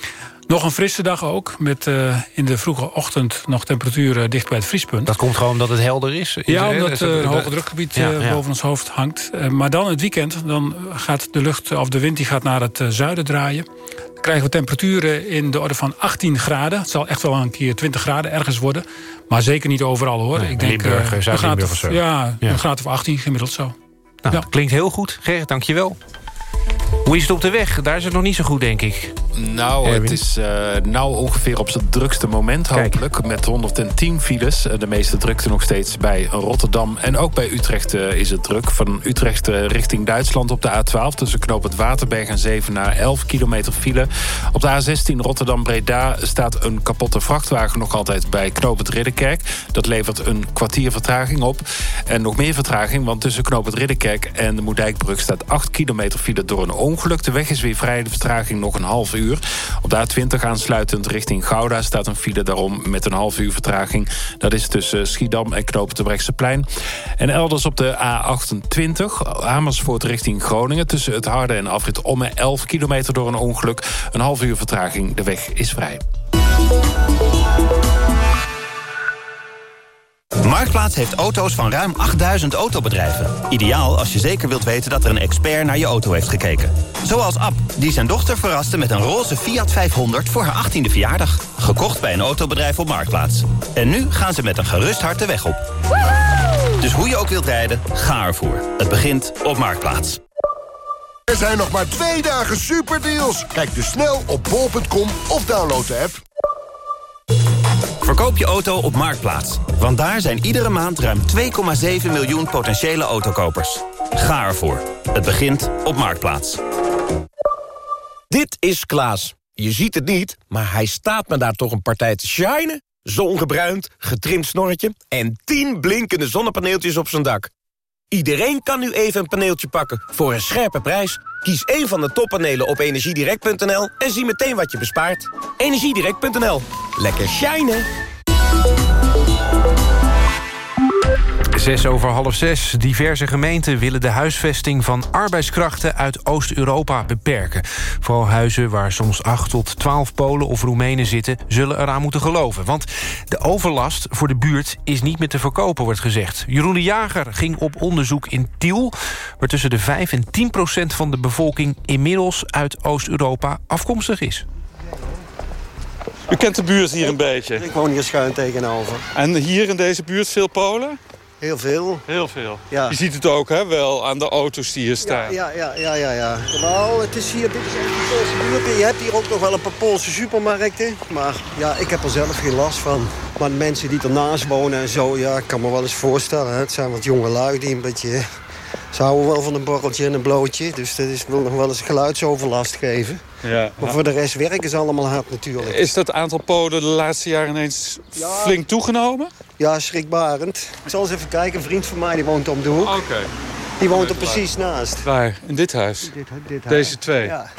Nog een frisse dag ook, met uh, in de vroege ochtend nog temperaturen dicht bij het vriespunt. Dat komt gewoon omdat het helder is? Ja, omdat uh, een hoge drukgebied ja, ja. boven ons hoofd hangt. Maar dan het weekend, dan gaat de lucht of de wind die gaat naar het zuiden draaien. Dan krijgen we temperaturen in de orde van 18 graden. Het zal echt wel een keer 20 graden ergens worden. Maar zeker niet overal hoor. Nee, Ik denk Limburg, uh, Zuid-Limburg of zo. Ja, ja, een graad of 18 gemiddeld zo. Nou. Klinkt heel goed. Gerrit, dankjewel. Hoe is het op de weg? Daar is het nog niet zo goed, denk ik. Nou, Erwin. het is uh, nou ongeveer op zijn drukste moment, hopelijk. Kijk. Met 110 files. De meeste drukte nog steeds bij Rotterdam. En ook bij Utrecht uh, is het druk. Van Utrecht uh, richting Duitsland op de A12... tussen knoop het Waterberg en 7 naar 11 kilometer file. Op de A16 Rotterdam-Breda staat een kapotte vrachtwagen... nog altijd bij knoop het Ridderkerk. Dat levert een kwartier vertraging op. En nog meer vertraging, want tussen knoop het Ridderkerk... en de Moerdijkbrug staat 8 kilometer file door een ongeluk. De weg is weer vrij, de vertraging nog een half uur. Op de A20 aansluitend richting Gouda staat een file daarom met een half uur vertraging. Dat is tussen Schiedam en de Brechtseplein. En elders op de A28 Amersfoort richting Groningen tussen het Harde en Afrit Omme 11 kilometer door een ongeluk. Een half uur vertraging, de weg is vrij. Marktplaats heeft auto's van ruim 8000 autobedrijven. Ideaal als je zeker wilt weten dat er een expert naar je auto heeft gekeken. Zoals Ab, die zijn dochter verraste met een roze Fiat 500 voor haar 18e verjaardag. Gekocht bij een autobedrijf op Marktplaats. En nu gaan ze met een gerust hart de weg op. Dus hoe je ook wilt rijden, ga ervoor. Het begint op Marktplaats. Er zijn nog maar twee dagen superdeals. Kijk dus snel op bol.com of download de app. Verkoop je auto op Marktplaats. Want daar zijn iedere maand ruim 2,7 miljoen potentiële autokopers. Ga ervoor. Het begint op Marktplaats. Dit is Klaas. Je ziet het niet, maar hij staat me daar toch een partij te shinen. Zongebruind, getrimd snorretje en 10 blinkende zonnepaneeltjes op zijn dak. Iedereen kan nu even een paneeltje pakken voor een scherpe prijs. Kies één van de toppanelen op energiedirect.nl en zie meteen wat je bespaart. Energiedirect.nl. Lekker shinen! Zes over half zes. Diverse gemeenten willen de huisvesting van arbeidskrachten uit Oost-Europa beperken. Vooral huizen waar soms 8 tot 12 Polen of Roemenen zitten... zullen eraan moeten geloven. Want de overlast voor de buurt is niet meer te verkopen, wordt gezegd. Jeroen de Jager ging op onderzoek in Tiel... waar tussen de 5 en 10 procent van de bevolking... inmiddels uit Oost-Europa afkomstig is. U kent de buurt hier een beetje. Ik woon hier schuin tegenover. En hier in deze buurt veel Polen? Heel veel. Heel veel. Ja. Je ziet het ook hè, wel aan de auto's die hier staan. Ja, ja, ja, ja, ja. Nou, het is hier, dit is echt een Poolse buurt. Je hebt hier ook nog wel een paar Poolse supermarkten. Maar ja, ik heb er zelf geen last van. Maar mensen die ernaast wonen en zo, ja, ik kan me wel eens voorstellen. Hè. Het zijn wat jonge lui die een beetje... Ze houden wel van een borreltje en een blootje. Dus dat is, wil nog wel eens geluidsoverlast geven. Ja. Maar voor de rest werken ze allemaal hard natuurlijk. Is dat aantal Polen de laatste jaren ineens flink toegenomen? Ja, schrikbarend. Ik zal eens even kijken. Een vriend van mij die woont om de hoek. Oké. Die woont er precies naast. Waar? In dit huis? Dit, dit huis. Deze twee? Ja.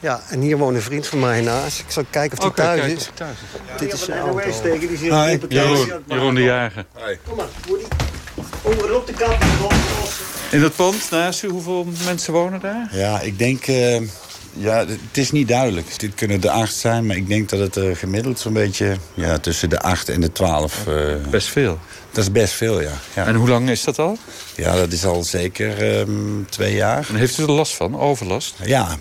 Ja, en hier woont een vriend van mij naast. Ik zal kijken of hij Oké, thuis kijk is. thuis is. Dit is zijn auto. Steken, die zit Hi. Jeroen, Jeroen de Jager. Kom maar, Woody. Onderop de kant die. In dat pand naast u, hoeveel mensen wonen daar? Ja, ik denk... eh, ja, het is niet duidelijk. Dit kunnen de acht zijn, maar ik denk dat het er gemiddeld zo'n beetje... Ja, tussen de acht en de twaalf... eh, Best veel. Dat is best veel, ja. ja. En hoe lang is dat al? Ja, dat is al zeker ehm, twee jaar. En heeft u er last van, overlast? Ja,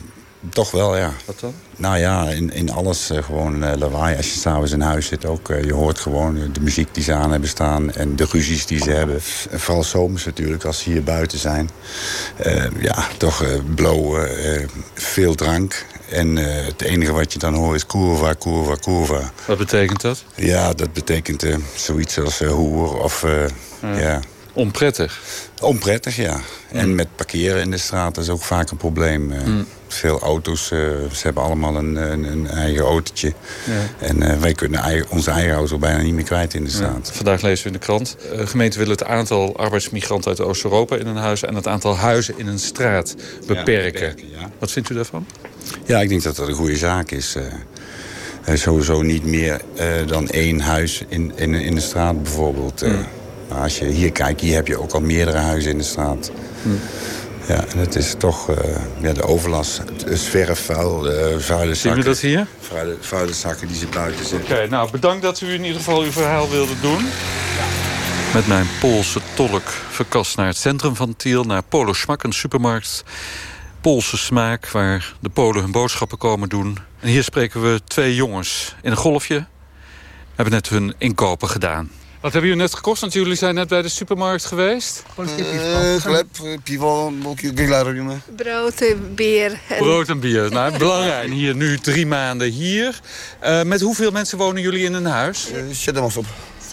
toch wel, ja. Wat dan? Nou ja, in, in alles eh, gewoon eh, lawaai. Als je s'avonds in huis zit ook, eh, je hoort gewoon de muziek die ze aan hebben staan... en de ruzies die ze hebben. En vooral zomers natuurlijk, als ze hier buiten zijn. Ja, toch blowen, veel drank. En het enige wat je dan hoort is kurva, kurva, kurva. Wat betekent dat? Ja, dat betekent zoiets als hoer of... Ja. ja. Onprettig? Onprettig, ja. En met parkeren in de straat is ook vaak een probleem. Eh, Mm. Veel auto's, eh, ze hebben allemaal een, een, een eigen autootje. Ja. En eh, wij kunnen eigen- onze eigen auto bijna niet meer kwijt in de straat. Vandaag lezen we in de krant. Uh, gemeenten willen het aantal arbeidsmigranten uit Oost-Europa in een huis... en het aantal huizen in een straat beperken. Wat vindt u daarvan? Ja, ik denk dat dat een goede zaak is. sowieso niet meer dan één huis in, in, in de straat bijvoorbeeld. Mm. Maar als je hier kijkt, hier heb je ook al meerdere huizen in de straat. Mm. Ja, en het is toch eh, ja, de overlast. Het is verf, vuil, de vuile Zien we zakken. dat hier? Vuile, vuile zakken die ze buiten zetten. Oké, nou bedankt dat u in ieder geval uw verhaal wilde doen. Met mijn Poolse tolk verkast naar het centrum van Tiel... naar Polo Smak, een supermarkt. Poolse smaak, waar de Polen hun boodschappen komen doen. En hier spreken we twee jongens in een golfje. Hebben net hun inkopen gedaan. Wat hebben jullie net gekocht? Want jullie zijn net bij de supermarkt geweest. chleb, pivo, gila robimy. Brood, bier. En... Brood en bier. Nou, belangrijk. En hier nu drie maanden hier. Uh, met hoeveel mensen wonen jullie in een huis? Siedem osób.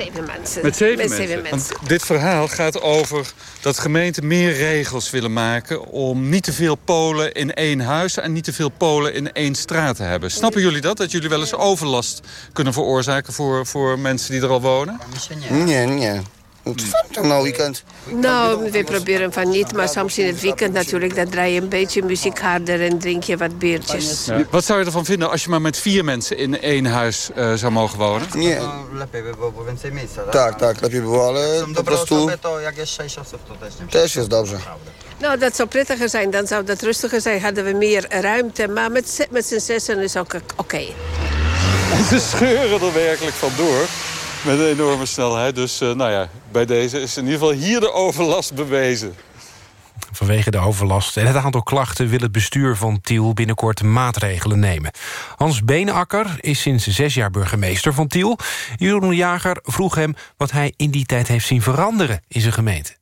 Zeven mensen. Met zeven Met mensen? Zeven mensen. Want dit verhaal gaat over dat gemeenten meer regels willen maken... om niet te veel Polen in één huis en niet te veel Polen in één straat te hebben. Snappen jullie dat? Dat jullie wel eens overlast kunnen veroorzaken voor, voor mensen die er al wonen? Nee, nee. Tam na weekend. Nou, we proberen van niet, maar soms in het weekend natuurlijk... dan draai je een beetje muziek harder en drink je wat biertjes. Ja. Wat zou je ervan vinden als je maar met vier mensen in één huis uh, zou mogen wonen? Nie. Tak, tak, lepiej było, ale po prostu... Też jest dobrze. Nou, dat zou prettiger zijn. Dan zou dat rustiger zijn. Hadden we meer ruimte. Maar met, met z'n zessen is ook oké. Okay. Ze scheuren er werkelijk vandoor. Met een enorme snelheid. Dus uh, nou ja, bij deze is in ieder geval hier de overlast bewezen. Vanwege de overlast en het aantal klachten... wil het bestuur van Tiel binnenkort maatregelen nemen. Hans Beenakker is sinds zes jaar burgemeester van Tiel. Jeroen Jager vroeg hem wat hij in die tijd heeft zien veranderen in zijn gemeente.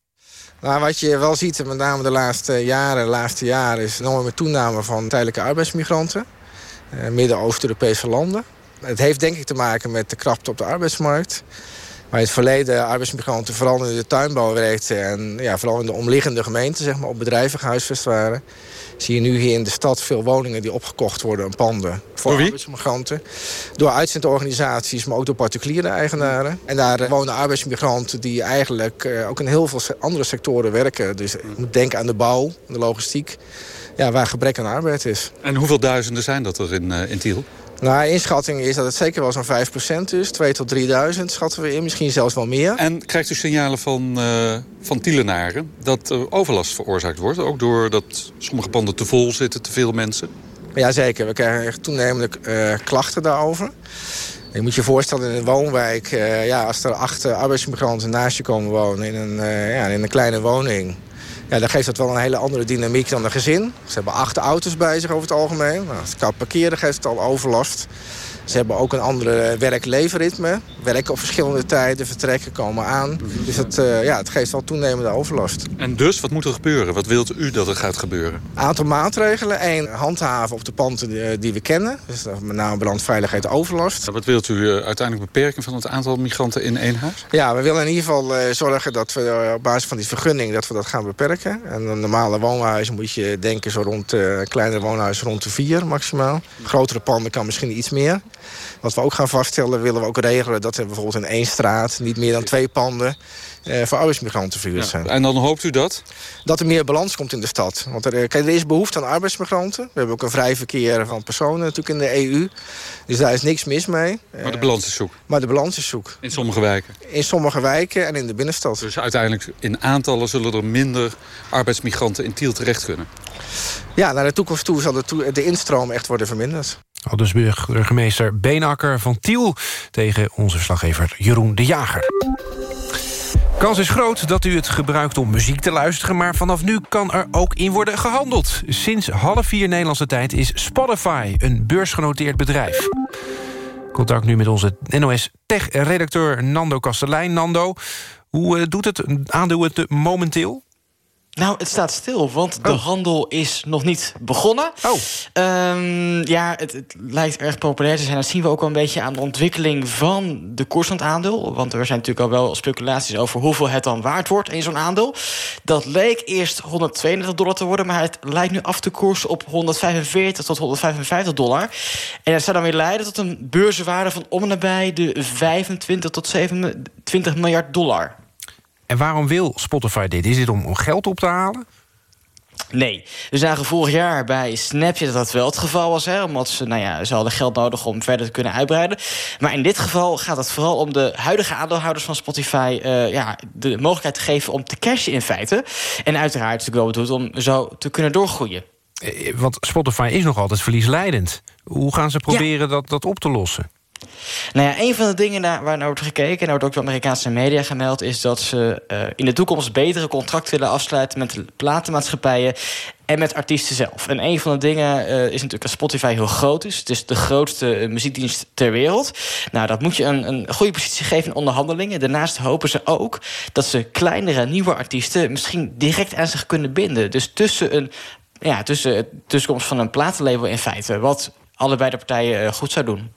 Nou, wat je wel ziet, met name de laatste jaren, de laatste jaren... is een enorme toename van tijdelijke arbeidsmigranten. Uh, Midden-Oost-Europese landen. Het heeft denk ik te maken met de krapte op de arbeidsmarkt. Waar in het verleden arbeidsmigranten vooral in de tuinbouw werkten... en ja, vooral in de omliggende gemeenten zeg maar, op bedrijven gehuisvest waren... zie je nu hier in de stad veel woningen die opgekocht worden... en panden voor arbeidsmigranten. Door uitzendorganisaties, maar ook door particuliere eigenaren. En daar wonen arbeidsmigranten die eigenlijk ook in heel veel andere sectoren werken. Dus je moet denken aan de bouw, de logistiek ja, waar gebrek aan arbeid is. En hoeveel duizenden zijn dat er in, uh, in Tiel? Nou, inschatting is dat het zeker wel zo'n 5% is. 2 tot 3000 schatten we in, misschien zelfs wel meer. En krijgt u signalen van, uh, van Tielenaren dat er overlast veroorzaakt wordt? Ook doordat sommige panden te vol zitten, te veel mensen? Jazeker, we krijgen echt toenemelijk uh, klachten daarover. Je moet je voorstellen in een woonwijk, uh, ja, als er acht arbeidsmigranten naast je komen wonen in een, ja, in een kleine woning ja, dan geeft dat wel een hele andere dynamiek dan een gezin. Ze hebben acht auto's bij zich over het algemeen. Nou, als het kan parkeren geeft het al overlast. Ze hebben ook een andere werk-leefritme. Werken op verschillende tijden, vertrekken, komen aan. Dus het, uh, ja, het geeft wel toenemende overlast. En dus, wat moet er gebeuren? Wat wilt u dat er gaat gebeuren? Een aantal maatregelen. Eén, handhaven op de panden die, die we kennen. Dus met name brandveiligheid, overlast. Wat wilt u uh, uiteindelijk beperken van het aantal migranten in één huis? Ja, we willen in ieder geval uh, zorgen dat we op basis van die vergunning... dat we dat gaan beperken. En een normale woonhuis moet je denken zo rond... kleinere woonhuizen rond de vier maximaal. Grotere panden kan misschien iets meer. Wat we ook gaan vaststellen, willen we ook regelen... dat er bijvoorbeeld in één straat niet meer dan twee panden... Uh, voor arbeidsmigranten verhuurd zijn. en dan hoopt u dat? Dat er meer balans komt in de stad. Want er, kijk, er is behoefte aan arbeidsmigranten. We hebben ook een vrij verkeer van personen natuurlijk in de EU. Dus daar is niks mis mee. Maar de balans is zoek? Maar de balans is zoek. In sommige wijken? In sommige wijken en in de binnenstad. Dus uiteindelijk in aantallen zullen er minder arbeidsmigranten in Tiel terecht kunnen? Ja, naar de toekomst toe zal de, de instroom echt worden verminderd. Al dus burgemeester Beenakker van Tiel... tegen onze verslaggever Jeroen de Jager. Kans is groot dat u het gebruikt om muziek te luisteren... maar vanaf nu kan er ook in worden gehandeld. Sinds half vier Nederlandse tijd is Spotify een beursgenoteerd bedrijf. Contact nu met onze NOS-tech-redacteur Nando Kastelein. Nando, hoe eh, doet het aandeel het momenteel? Nou, het staat stil, want de Oh. handel is nog niet begonnen. Oh. Ehm, ja, het, het lijkt erg populair te zijn. Dat zien we ook wel een beetje aan de ontwikkeling van de koers van het aandeel. Want er zijn natuurlijk al wel speculaties over hoeveel het dan waard wordt in zo'n aandeel. Dat leek eerst 132 dollar te worden, maar het lijkt nu af te koersen op 145 tot 155 dollar. En dat zou dan weer leiden tot een beurzenwaarde van om en nabij de 25 tot 27 miljard dollar. En waarom wil Spotify dit? Is dit om om geld op te halen? Nee. We zagen vorig jaar bij Snapchat dat dat wel het geval was. Hè, omdat ze, nou ja, ze hadden geld nodig om verder te kunnen uitbreiden. Maar in dit geval gaat het vooral om de huidige aandeelhouders van Spotify... eh, ja, de mogelijkheid te geven om te cashen in feite. En uiteraard natuurlijk wel bedoeld om zo te kunnen doorgroeien. Eh, Want Spotify is nog altijd verliesleidend. Hoe gaan ze proberen dat, dat op te lossen? Nou ja, een van de dingen waar naar wordt gekeken... en wordt ook door Amerikaanse media gemeld... is dat ze eh, in de toekomst betere contracten willen afsluiten... met de platenmaatschappijen en met artiesten zelf. En een van de dingen eh, is natuurlijk dat Spotify heel groot is. Het is de grootste eh, muziekdienst ter wereld. Nou, dat moet je een, een goede positie geven in onderhandelingen. Daarnaast hopen ze ook dat ze kleinere, nieuwe artiesten... misschien direct aan zich kunnen binden. Dus tussen een ja, tussen de tussenkomst van een platenlabel in feite... wat allebei de partijen goed zou doen.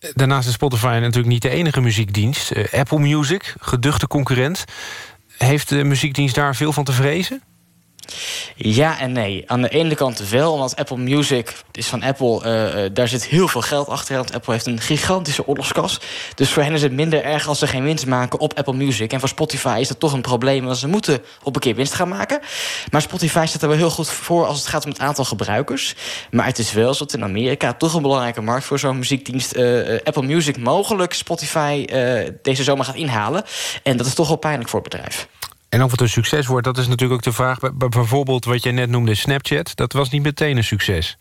Daarnaast is Spotify natuurlijk niet de enige muziekdienst. Eh, Apple Music, geduchte concurrent. Heeft de muziekdienst daar veel van te vrezen? Ja en nee. Aan de ene kant wel, omdat Apple Music is van Apple, eh, eh, daar zit heel veel geld achter. Want Apple heeft een gigantische oorlogskas. Dus voor hen is het minder erg als ze geen winst maken op Apple Music. En voor Spotify is dat toch een probleem, want ze moeten op een keer winst gaan maken. Maar Spotify staat er wel heel goed voor als het gaat om het aantal gebruikers. Maar het is wel zo dat in Amerika toch een belangrijke markt voor zo'n muziekdienst eh, Apple Music mogelijk Spotify deze zomer gaat inhalen. En dat is toch wel pijnlijk voor het bedrijf. En of het een succes wordt, dat is natuurlijk ook de vraag. Bij- bij Bijvoorbeeld wat jij net noemde, Snapchat. Dat was niet meteen een succes.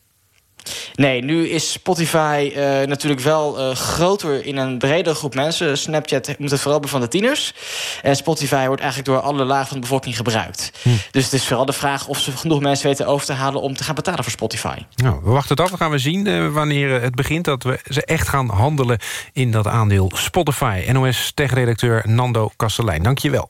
Nee, nu is Spotify eh, natuurlijk wel eh, groter in een bredere groep mensen. Snapchat moet het vooral hebben van de tieners. En Spotify wordt eigenlijk door alle lagen van de bevolking gebruikt. Dus het is vooral de vraag of ze genoeg mensen weten over te halen... om te gaan betalen voor Spotify. Nou, we wachten het af. Dan gaan we zien eh, wanneer het begint... dat we ze echt gaan handelen in dat aandeel Spotify. NOS-techredacteur Nando Kastelein, dank je wel.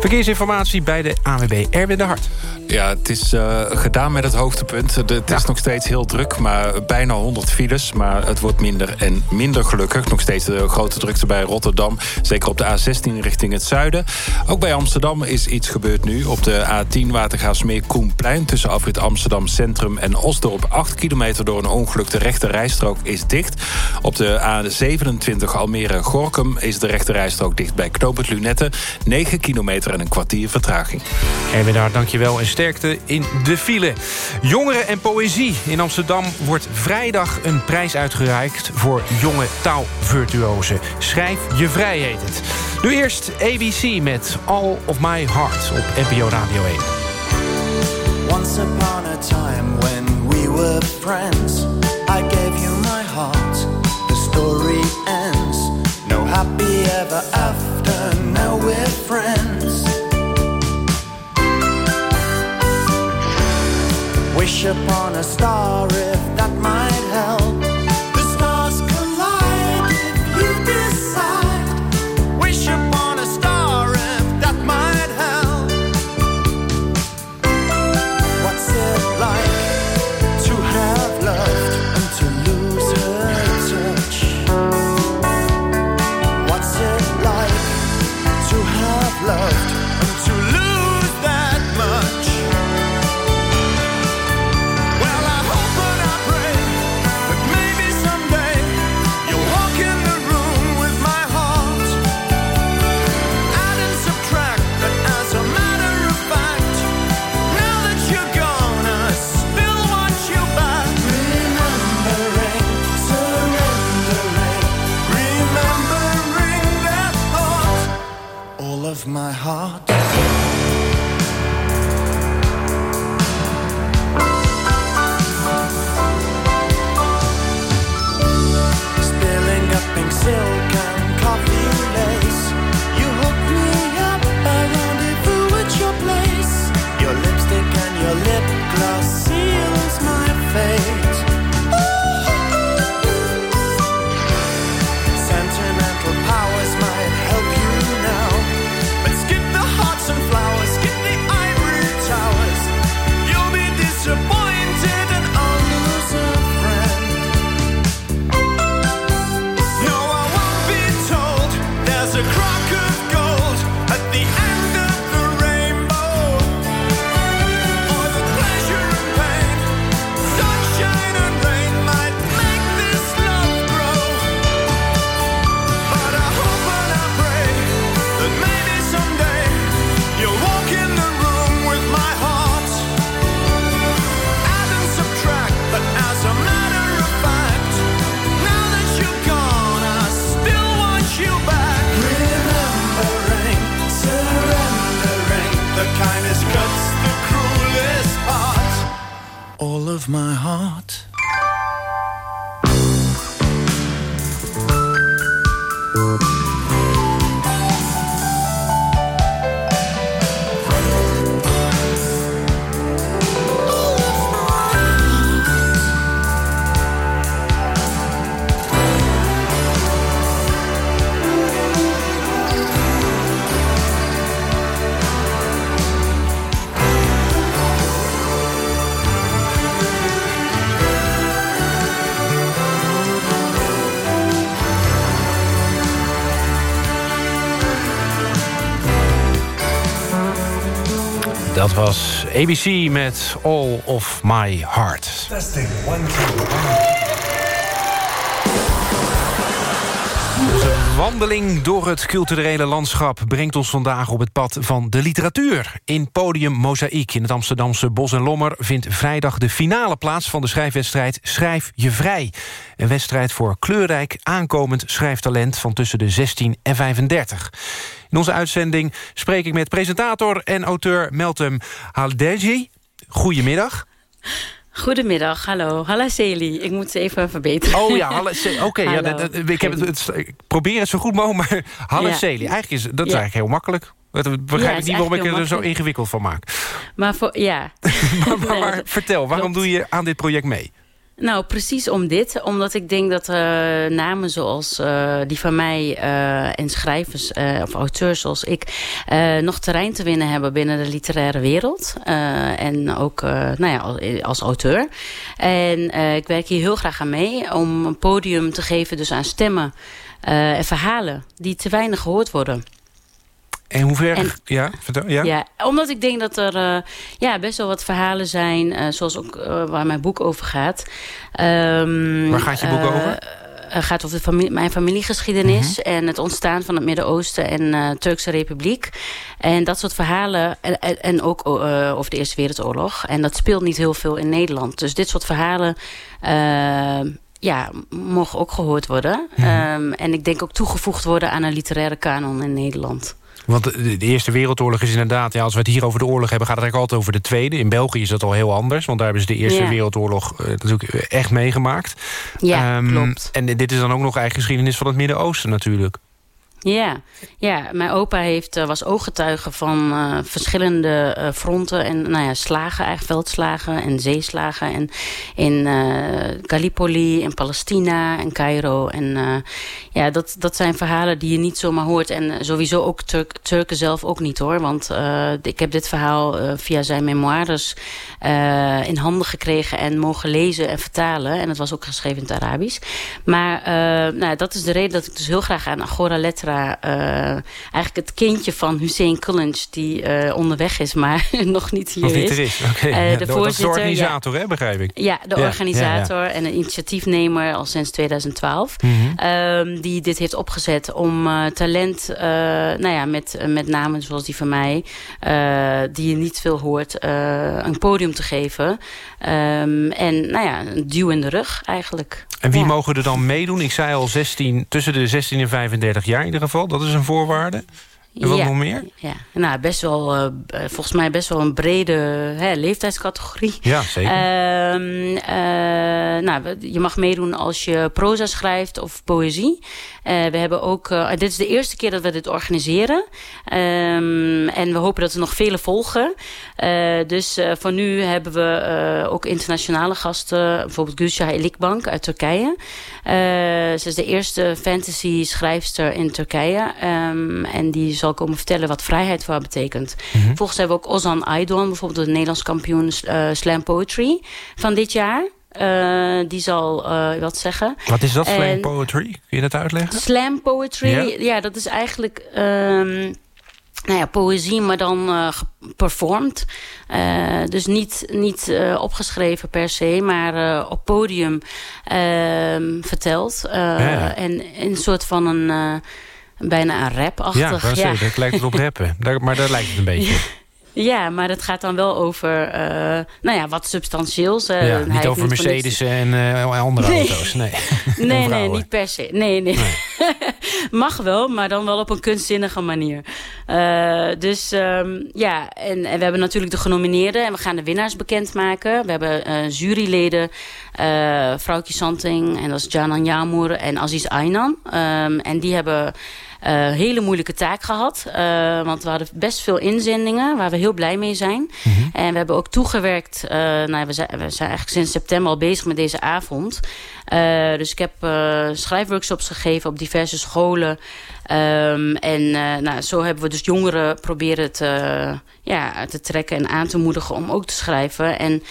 Verkeersinformatie bij de AWB Erwin de Hart. Ja, het is uh, gedaan met het hoogtepunt. De, het is nog steeds heel druk, maar bijna 100 files. Maar het wordt minder en minder gelukkig. Nog steeds de grote drukte bij Rotterdam. Zeker op de A16 richting het zuiden. Ook bij Amsterdam is iets gebeurd nu. Op de A10 Watergaasmeer Koenplein... tussen afrit Amsterdam Centrum en Osdorp. 8 kilometer door een ongeluk. De rechte rijstrook is dicht. Op de A27 Almere-Gorkum is de rechte rijstrook dicht bij Knoopend Lunette. 9 kilometer en een kwartier vertraging. Erwin Hart, dankjewel en sterkte in de file. Jongeren en poëzie. In Amsterdam wordt vrijdag een prijs uitgereikt... voor jonge taalvirtuozen. Schrijf je vrij heet het. Nu eerst ABC met All of My Heart op NPO Radio 1. Once upon a time when we were friends I gave you my heart The story ends No happy ever after Now we're friends Wish upon a star if that might help was ABC met All of My Heart. Testing, one, Onze wandeling door het culturele landschap brengt ons vandaag op het pad van de literatuur. In Podium Mozaïek in het Amsterdamse Bos en Lommer vindt vrijdag de finale plaats van de schrijfwedstrijd Schrijf je vrij. Een wedstrijd voor kleurrijk aankomend schrijftalent van tussen de 16 en 35. In onze uitzending spreek ik met presentator en auteur Meltem Haldeji. Goedemiddag. Goedemiddag, hallo. Hallo Celi. Ik moet ze even verbeteren. Oh ja, oké. ja, ik, heb het, ik probeer het zo goed mogelijk, maar hallo ja. Celi. Eigenlijk is dat is eigenlijk heel makkelijk. Ik begrijp ik niet waarom ik er zo ingewikkeld van maak. Maar, voor, ja. maar, maar, vertel, waarom doe je aan dit project mee? Nou, precies om dit. Omdat ik denk dat uh, namen zoals uh, die van mij uh, en schrijvers of auteurs zoals ik... nog terrein te winnen hebben binnen de literaire wereld. en ook nou ja, als, als auteur. En ik werk hier heel graag aan mee om een podium te geven dus aan stemmen en verhalen die te weinig gehoord worden. En hoe ver... ja, ja? ja, omdat ik denk dat er uh, ja, best wel wat verhalen zijn... Uh, zoals ook uh, waar mijn boek over gaat. Um, waar gaat je boek over? Het gaat over familie, mijn familiegeschiedenis... -hmm. en het ontstaan van het Midden-Oosten en Turkse Republiek. En dat soort verhalen. En, en, en ook over de Eerste Wereldoorlog. En dat speelt niet heel veel in Nederland. Dus dit soort verhalen ja, mogen ook gehoord worden. -hmm. um, en ik denk ook toegevoegd worden aan een literaire kanon in Nederland. Want de, de, Eerste Wereldoorlog is inderdaad... Ja, als we het hier over de oorlog hebben... gaat het eigenlijk altijd over de Tweede. In België is dat al heel anders. Want daar hebben ze de Eerste ja. Wereldoorlog uh, natuurlijk echt meegemaakt. Ja, um, klopt. En dit is dan ook nog eigen geschiedenis van het Midden-Oosten natuurlijk. Ja, ja, mijn opa heeft, uh, was ooggetuige van uh, verschillende uh, fronten en nou ja, slagen, eigenlijk veldslagen en zeeslagen. En in Gallipoli, in Palestina en Cairo. En ja, dat, dat zijn verhalen die je niet zomaar hoort. En sowieso ook Turk, Turken zelf ook niet hoor. Want ik heb dit verhaal via zijn memoires in handen gekregen en mogen lezen en vertalen. En het was ook geschreven in het Arabisch. Maar nou, dat is de reden dat ik dus heel graag aan Agora Lettera uh, eigenlijk het kindje van Hussein Kullenj... die uh, onderweg is, maar nog niet hier niet is. er is, oké. Okay. Uh, de, de, de organisator, ja. hè, begrijp ik. Ja, de ja, organisator ja, en een initiatiefnemer al sinds 2012... Mm -hmm. um, die dit heeft opgezet om talent, nou ja, met, met namen zoals die van mij... die je niet veel hoort, een podium te geven. Um, en nou ja, een duw in de rug eigenlijk. En wie mogen er dan meedoen? Ik zei al 16, tussen de 16 en 35 jaar in ieder geval. Dat is een voorwaarde. En wat ja, nog meer? Ja, nou, best wel, uh, volgens mij best wel een brede hè, leeftijdscategorie. Ja, zeker. Uh, uh, nou, je mag meedoen als je proza schrijft of poëzie. Uh, we hebben ook, dit is de eerste keer dat we dit organiseren. En we hopen dat er nog vele volgen. dus voor nu hebben we ook internationale gasten. Bijvoorbeeld Gülşah Elikbank uit Turkije. ze is de eerste fantasy schrijfster in Turkije. Um, en die zal komen vertellen wat vrijheid voor haar betekent. Mm -hmm. Volgens hebben we ook Ozan Aydon, bijvoorbeeld de Nederlands kampioen slam poetry van dit jaar. Uh, die zal uh, wat zeggen. Wat is dat, slam en, poetry? Kun je dat uitleggen? Slam poetry, ja, ja dat is eigenlijk... Um, nou ja, poëzie, maar dan uh, geperformd. Uh, dus niet, niet uh, opgeschreven per se, maar op podium verteld. Ja, ja. En een soort van een bijna een rap-achtig. Ja, ja. dat lijkt het op rappen. Daar, maar daar lijkt het een beetje. Ja, maar het gaat dan wel over uh, nou ja, wat substantieels. Uh, ja, niet over Mercedes en uh, andere nee. auto's. Nee, nee, nee, niet per se. Nee, nee. nee. Mag wel, maar dan wel op een kunstzinnige manier. dus um, ja, en, en, we hebben natuurlijk de genomineerden. En we gaan de winnaars bekendmaken. We hebben juryleden. Vrouwtje Santing, en dat is Janan Jamur en Aziz Aynan. Um, en die hebben... Uh, hele moeilijke taak gehad. Uh, want we hadden best veel inzendingen waar we heel blij mee zijn. Mm -hmm. En we hebben ook toegewerkt. Uh, nou, we, zijn, we zijn eigenlijk sinds september al bezig met deze avond. dus ik heb schrijfworkshops gegeven op diverse scholen. Um, en nou, zo hebben we dus jongeren proberen te, ja, te trekken en aan te moedigen om ook te schrijven. En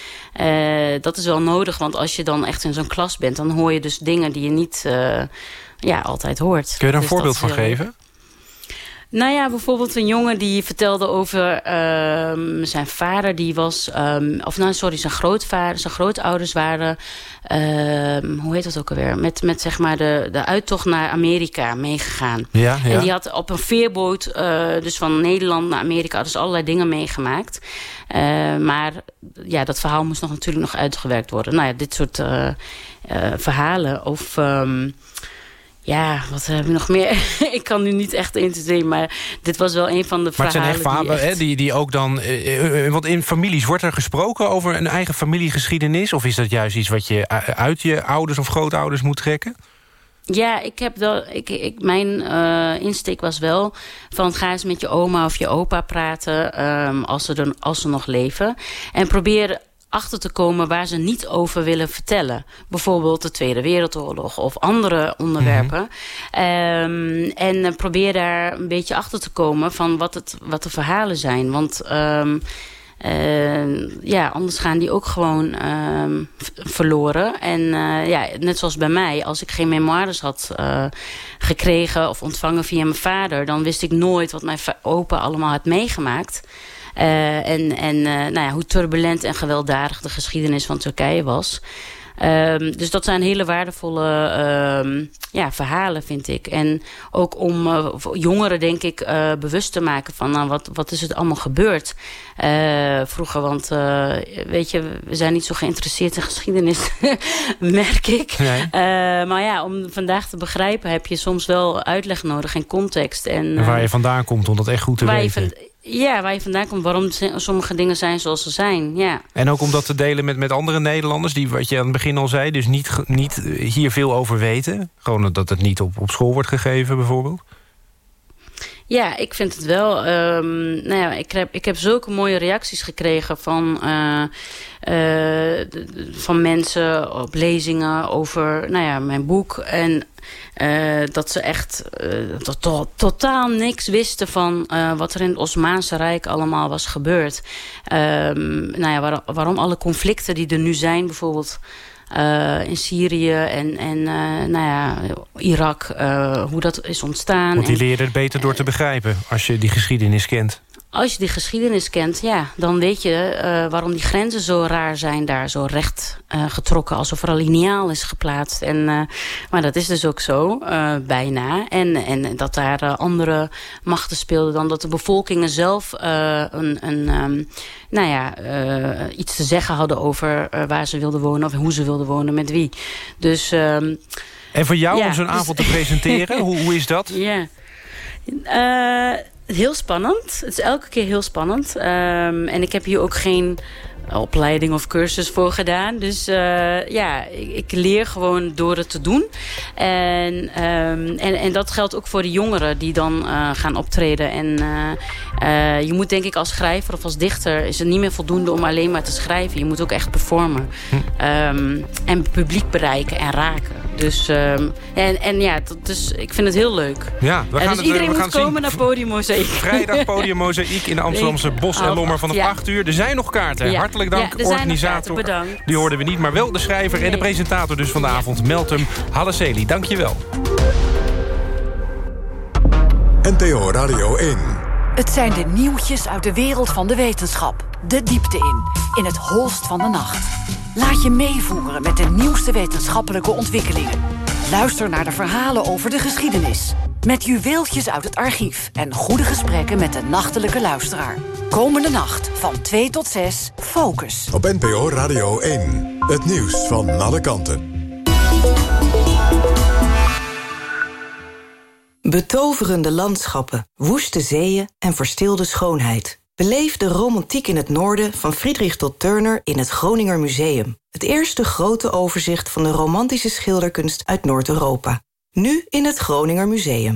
dat is wel nodig, want als je dan echt in zo'n klas bent... dan hoor je dus dingen die je niet ja, altijd hoort. Kun je daar een dus voorbeeld van geven? Nou ja, bijvoorbeeld een jongen die vertelde over um, zijn vader. Die was, um, of nou sorry, zijn grootvader, zijn grootouders waren, um, hoe heet dat ook alweer? Met, met zeg maar de, de uittocht naar Amerika meegegaan. Ja, ja. En die had op een veerboot, uh, dus van Nederland naar Amerika, dus allerlei dingen meegemaakt. Uh, maar ja, dat verhaal moest nog natuurlijk nog uitgewerkt worden. Nou ja, dit soort verhalen of... Ja, wat heb je nog meer? ik kan nu niet echt in maar dit was wel een van de maar verhalen. Maar het zijn echt verhalen die, die, die ook dan... Uh, uh, want in families, wordt er gesproken over een eigen familiegeschiedenis? Of is dat juist iets wat je uit je ouders of grootouders moet trekken? Ja, ik heb dat, ik, ik, mijn uh, insteek was wel van ga eens met je oma of je opa praten um, als, ze dan, als ze nog leven. En probeer achter te komen waar ze niet over willen vertellen. Bijvoorbeeld de Tweede Wereldoorlog of andere onderwerpen. Ehm, en probeer daar een beetje achter te komen van wat, het, wat de verhalen zijn. Want... ehm, eh, ja, anders gaan die ook gewoon ehm, verloren. En eh, ja, net zoals bij mij, als ik geen memoires had eh, gekregen of ontvangen via mijn vader, dan wist ik nooit wat mijn opa allemaal had meegemaakt. Eh, en en eh, nou ja, hoe turbulent en gewelddadig de geschiedenis van Turkije was. Ehm, dus dat zijn hele waardevolle ehm, ja, verhalen, vind ik. En ook om eh, jongeren, denk ik, bewust te maken van... Nou, wat, wat is het allemaal gebeurd eh, vroeger. Want weet je, we zijn niet zo geïnteresseerd in geschiedenis, merk ik. Nee. Maar ja, om vandaag te begrijpen heb je soms wel uitleg nodig en context. En, En waar je vandaan komt, om dat echt goed te weten. Ja, waar je vandaan komt, waarom sommige dingen zijn zoals ze zijn. Ja. En ook om dat te delen met, met andere Nederlanders... die, wat je aan het begin al zei, dus niet, niet eh, hier veel over weten. Gewoon dat het niet op, op school wordt gegeven, bijvoorbeeld. Ja, ik vind het wel. ehm, nou ja, ik, heb, ik heb zulke mooie reacties gekregen van, eh, eh, van mensen op lezingen over nou ja, mijn boek. En eh, dat ze echt to- to- totaal niks wisten van wat er in het Osmaanse Rijk allemaal was gebeurd. Ehm, nou ja, waar- waarom alle conflicten die er nu zijn, bijvoorbeeld eh, in Syrië en, en eh, nou ja, Irak, eh, hoe dat is ontstaan. Want die En- leren het beter door te begrijpen... als je die geschiedenis kent. Als je die geschiedenis kent, ja, dan weet je eh, waarom die grenzen zo raar zijn daar, zo recht eh, getrokken, alsof er een lineaal is geplaatst. En, eh, maar dat is dus ook zo, bijna. En, en dat daar andere machten speelden dan dat de bevolkingen zelf een, een, ehm, nou ja, iets te zeggen hadden over waar ze wilden wonen of hoe ze wilden wonen, met wie. Dus, ehm, En voor jou Ja, om zo'n dus- avond te presenteren, hoe, hoe is dat? ja. Heel spannend. Het is elke keer heel spannend. Ehm, en ik heb hier ook geen opleiding of cursus voor gedaan. Dus eh, ja, ik, ik leer gewoon door het te doen. En, ehm, en, en dat geldt ook voor de jongeren die dan eh, gaan optreden. En eh, je moet denk ik als schrijver of als dichter... is het niet meer voldoende om alleen maar te schrijven. Je moet ook echt performen. Ehm, en publiek bereiken en raken. Dus, ehm, en, en ja, dat, dus ik vind het heel leuk. Ja, we Eh, gaan dus het, iedereen we gaan moet zien. komen naar Podium Mozaïek. Vrijdag Podium Mozaïek in de Amsterdamse Bos en Lommer vanaf ja. 8 uur. Er zijn nog kaarten. Ja. Hartelijk dank, Ja, organisator. kaarten, bedankt. Die hoorden we niet, maar wel de schrijver en de presentator dus van de avond. Meltem Halaceli, dank je wel. NPO Radio 1. Het zijn de nieuwtjes uit de wereld van de wetenschap. De diepte in, in het holst van de nacht. Laat je meevoeren met de nieuwste wetenschappelijke ontwikkelingen. Luister naar de verhalen over de geschiedenis. Met juweeltjes uit het archief en goede gesprekken met de nachtelijke luisteraar. Komende nacht van 2 tot 6, Focus. Op NPO Radio 1. Het nieuws van alle kanten. Betoverende landschappen, woeste zeeën en verstilde schoonheid. Beleef de romantiek in het noorden van Friedrich tot Turner in het Groninger Museum. Het eerste grote overzicht van de romantische schilderkunst uit Noord-Europa. Nu in het Groninger Museum.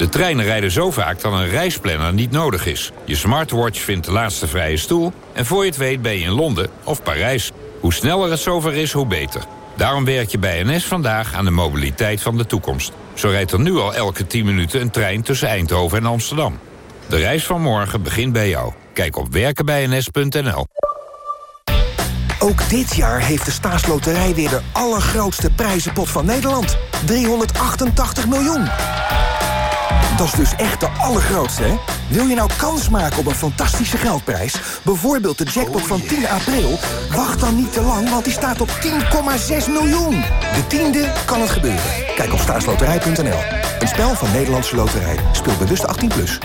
De treinen rijden zo vaak dat een reisplanner niet nodig is. Je smartwatch vindt de laatste vrije stoel... en voor je het weet ben je in Londen of Parijs. Hoe sneller het zover is, hoe beter. Daarom werk je bij NS vandaag aan de mobiliteit van de toekomst. Zo rijdt er nu al elke 10 minuten een trein tussen Eindhoven en Amsterdam. De reis van morgen begint bij jou. Kijk op werkenbijns.nl. Ook dit jaar heeft de staatsloterij weer de allergrootste prijzenpot van Nederland. 388 miljoen. Dat is dus echt de allergrootste, hè? Wil je nou kans maken op een fantastische geldprijs? Bijvoorbeeld de jackpot van 10 april? Wacht dan niet te lang, want die staat op 10,6 miljoen. De tiende kan het gebeuren. Kijk op staatsloterij.nl. Een spel van Nederlandse Loterij. Speel bewust 18+. Plus.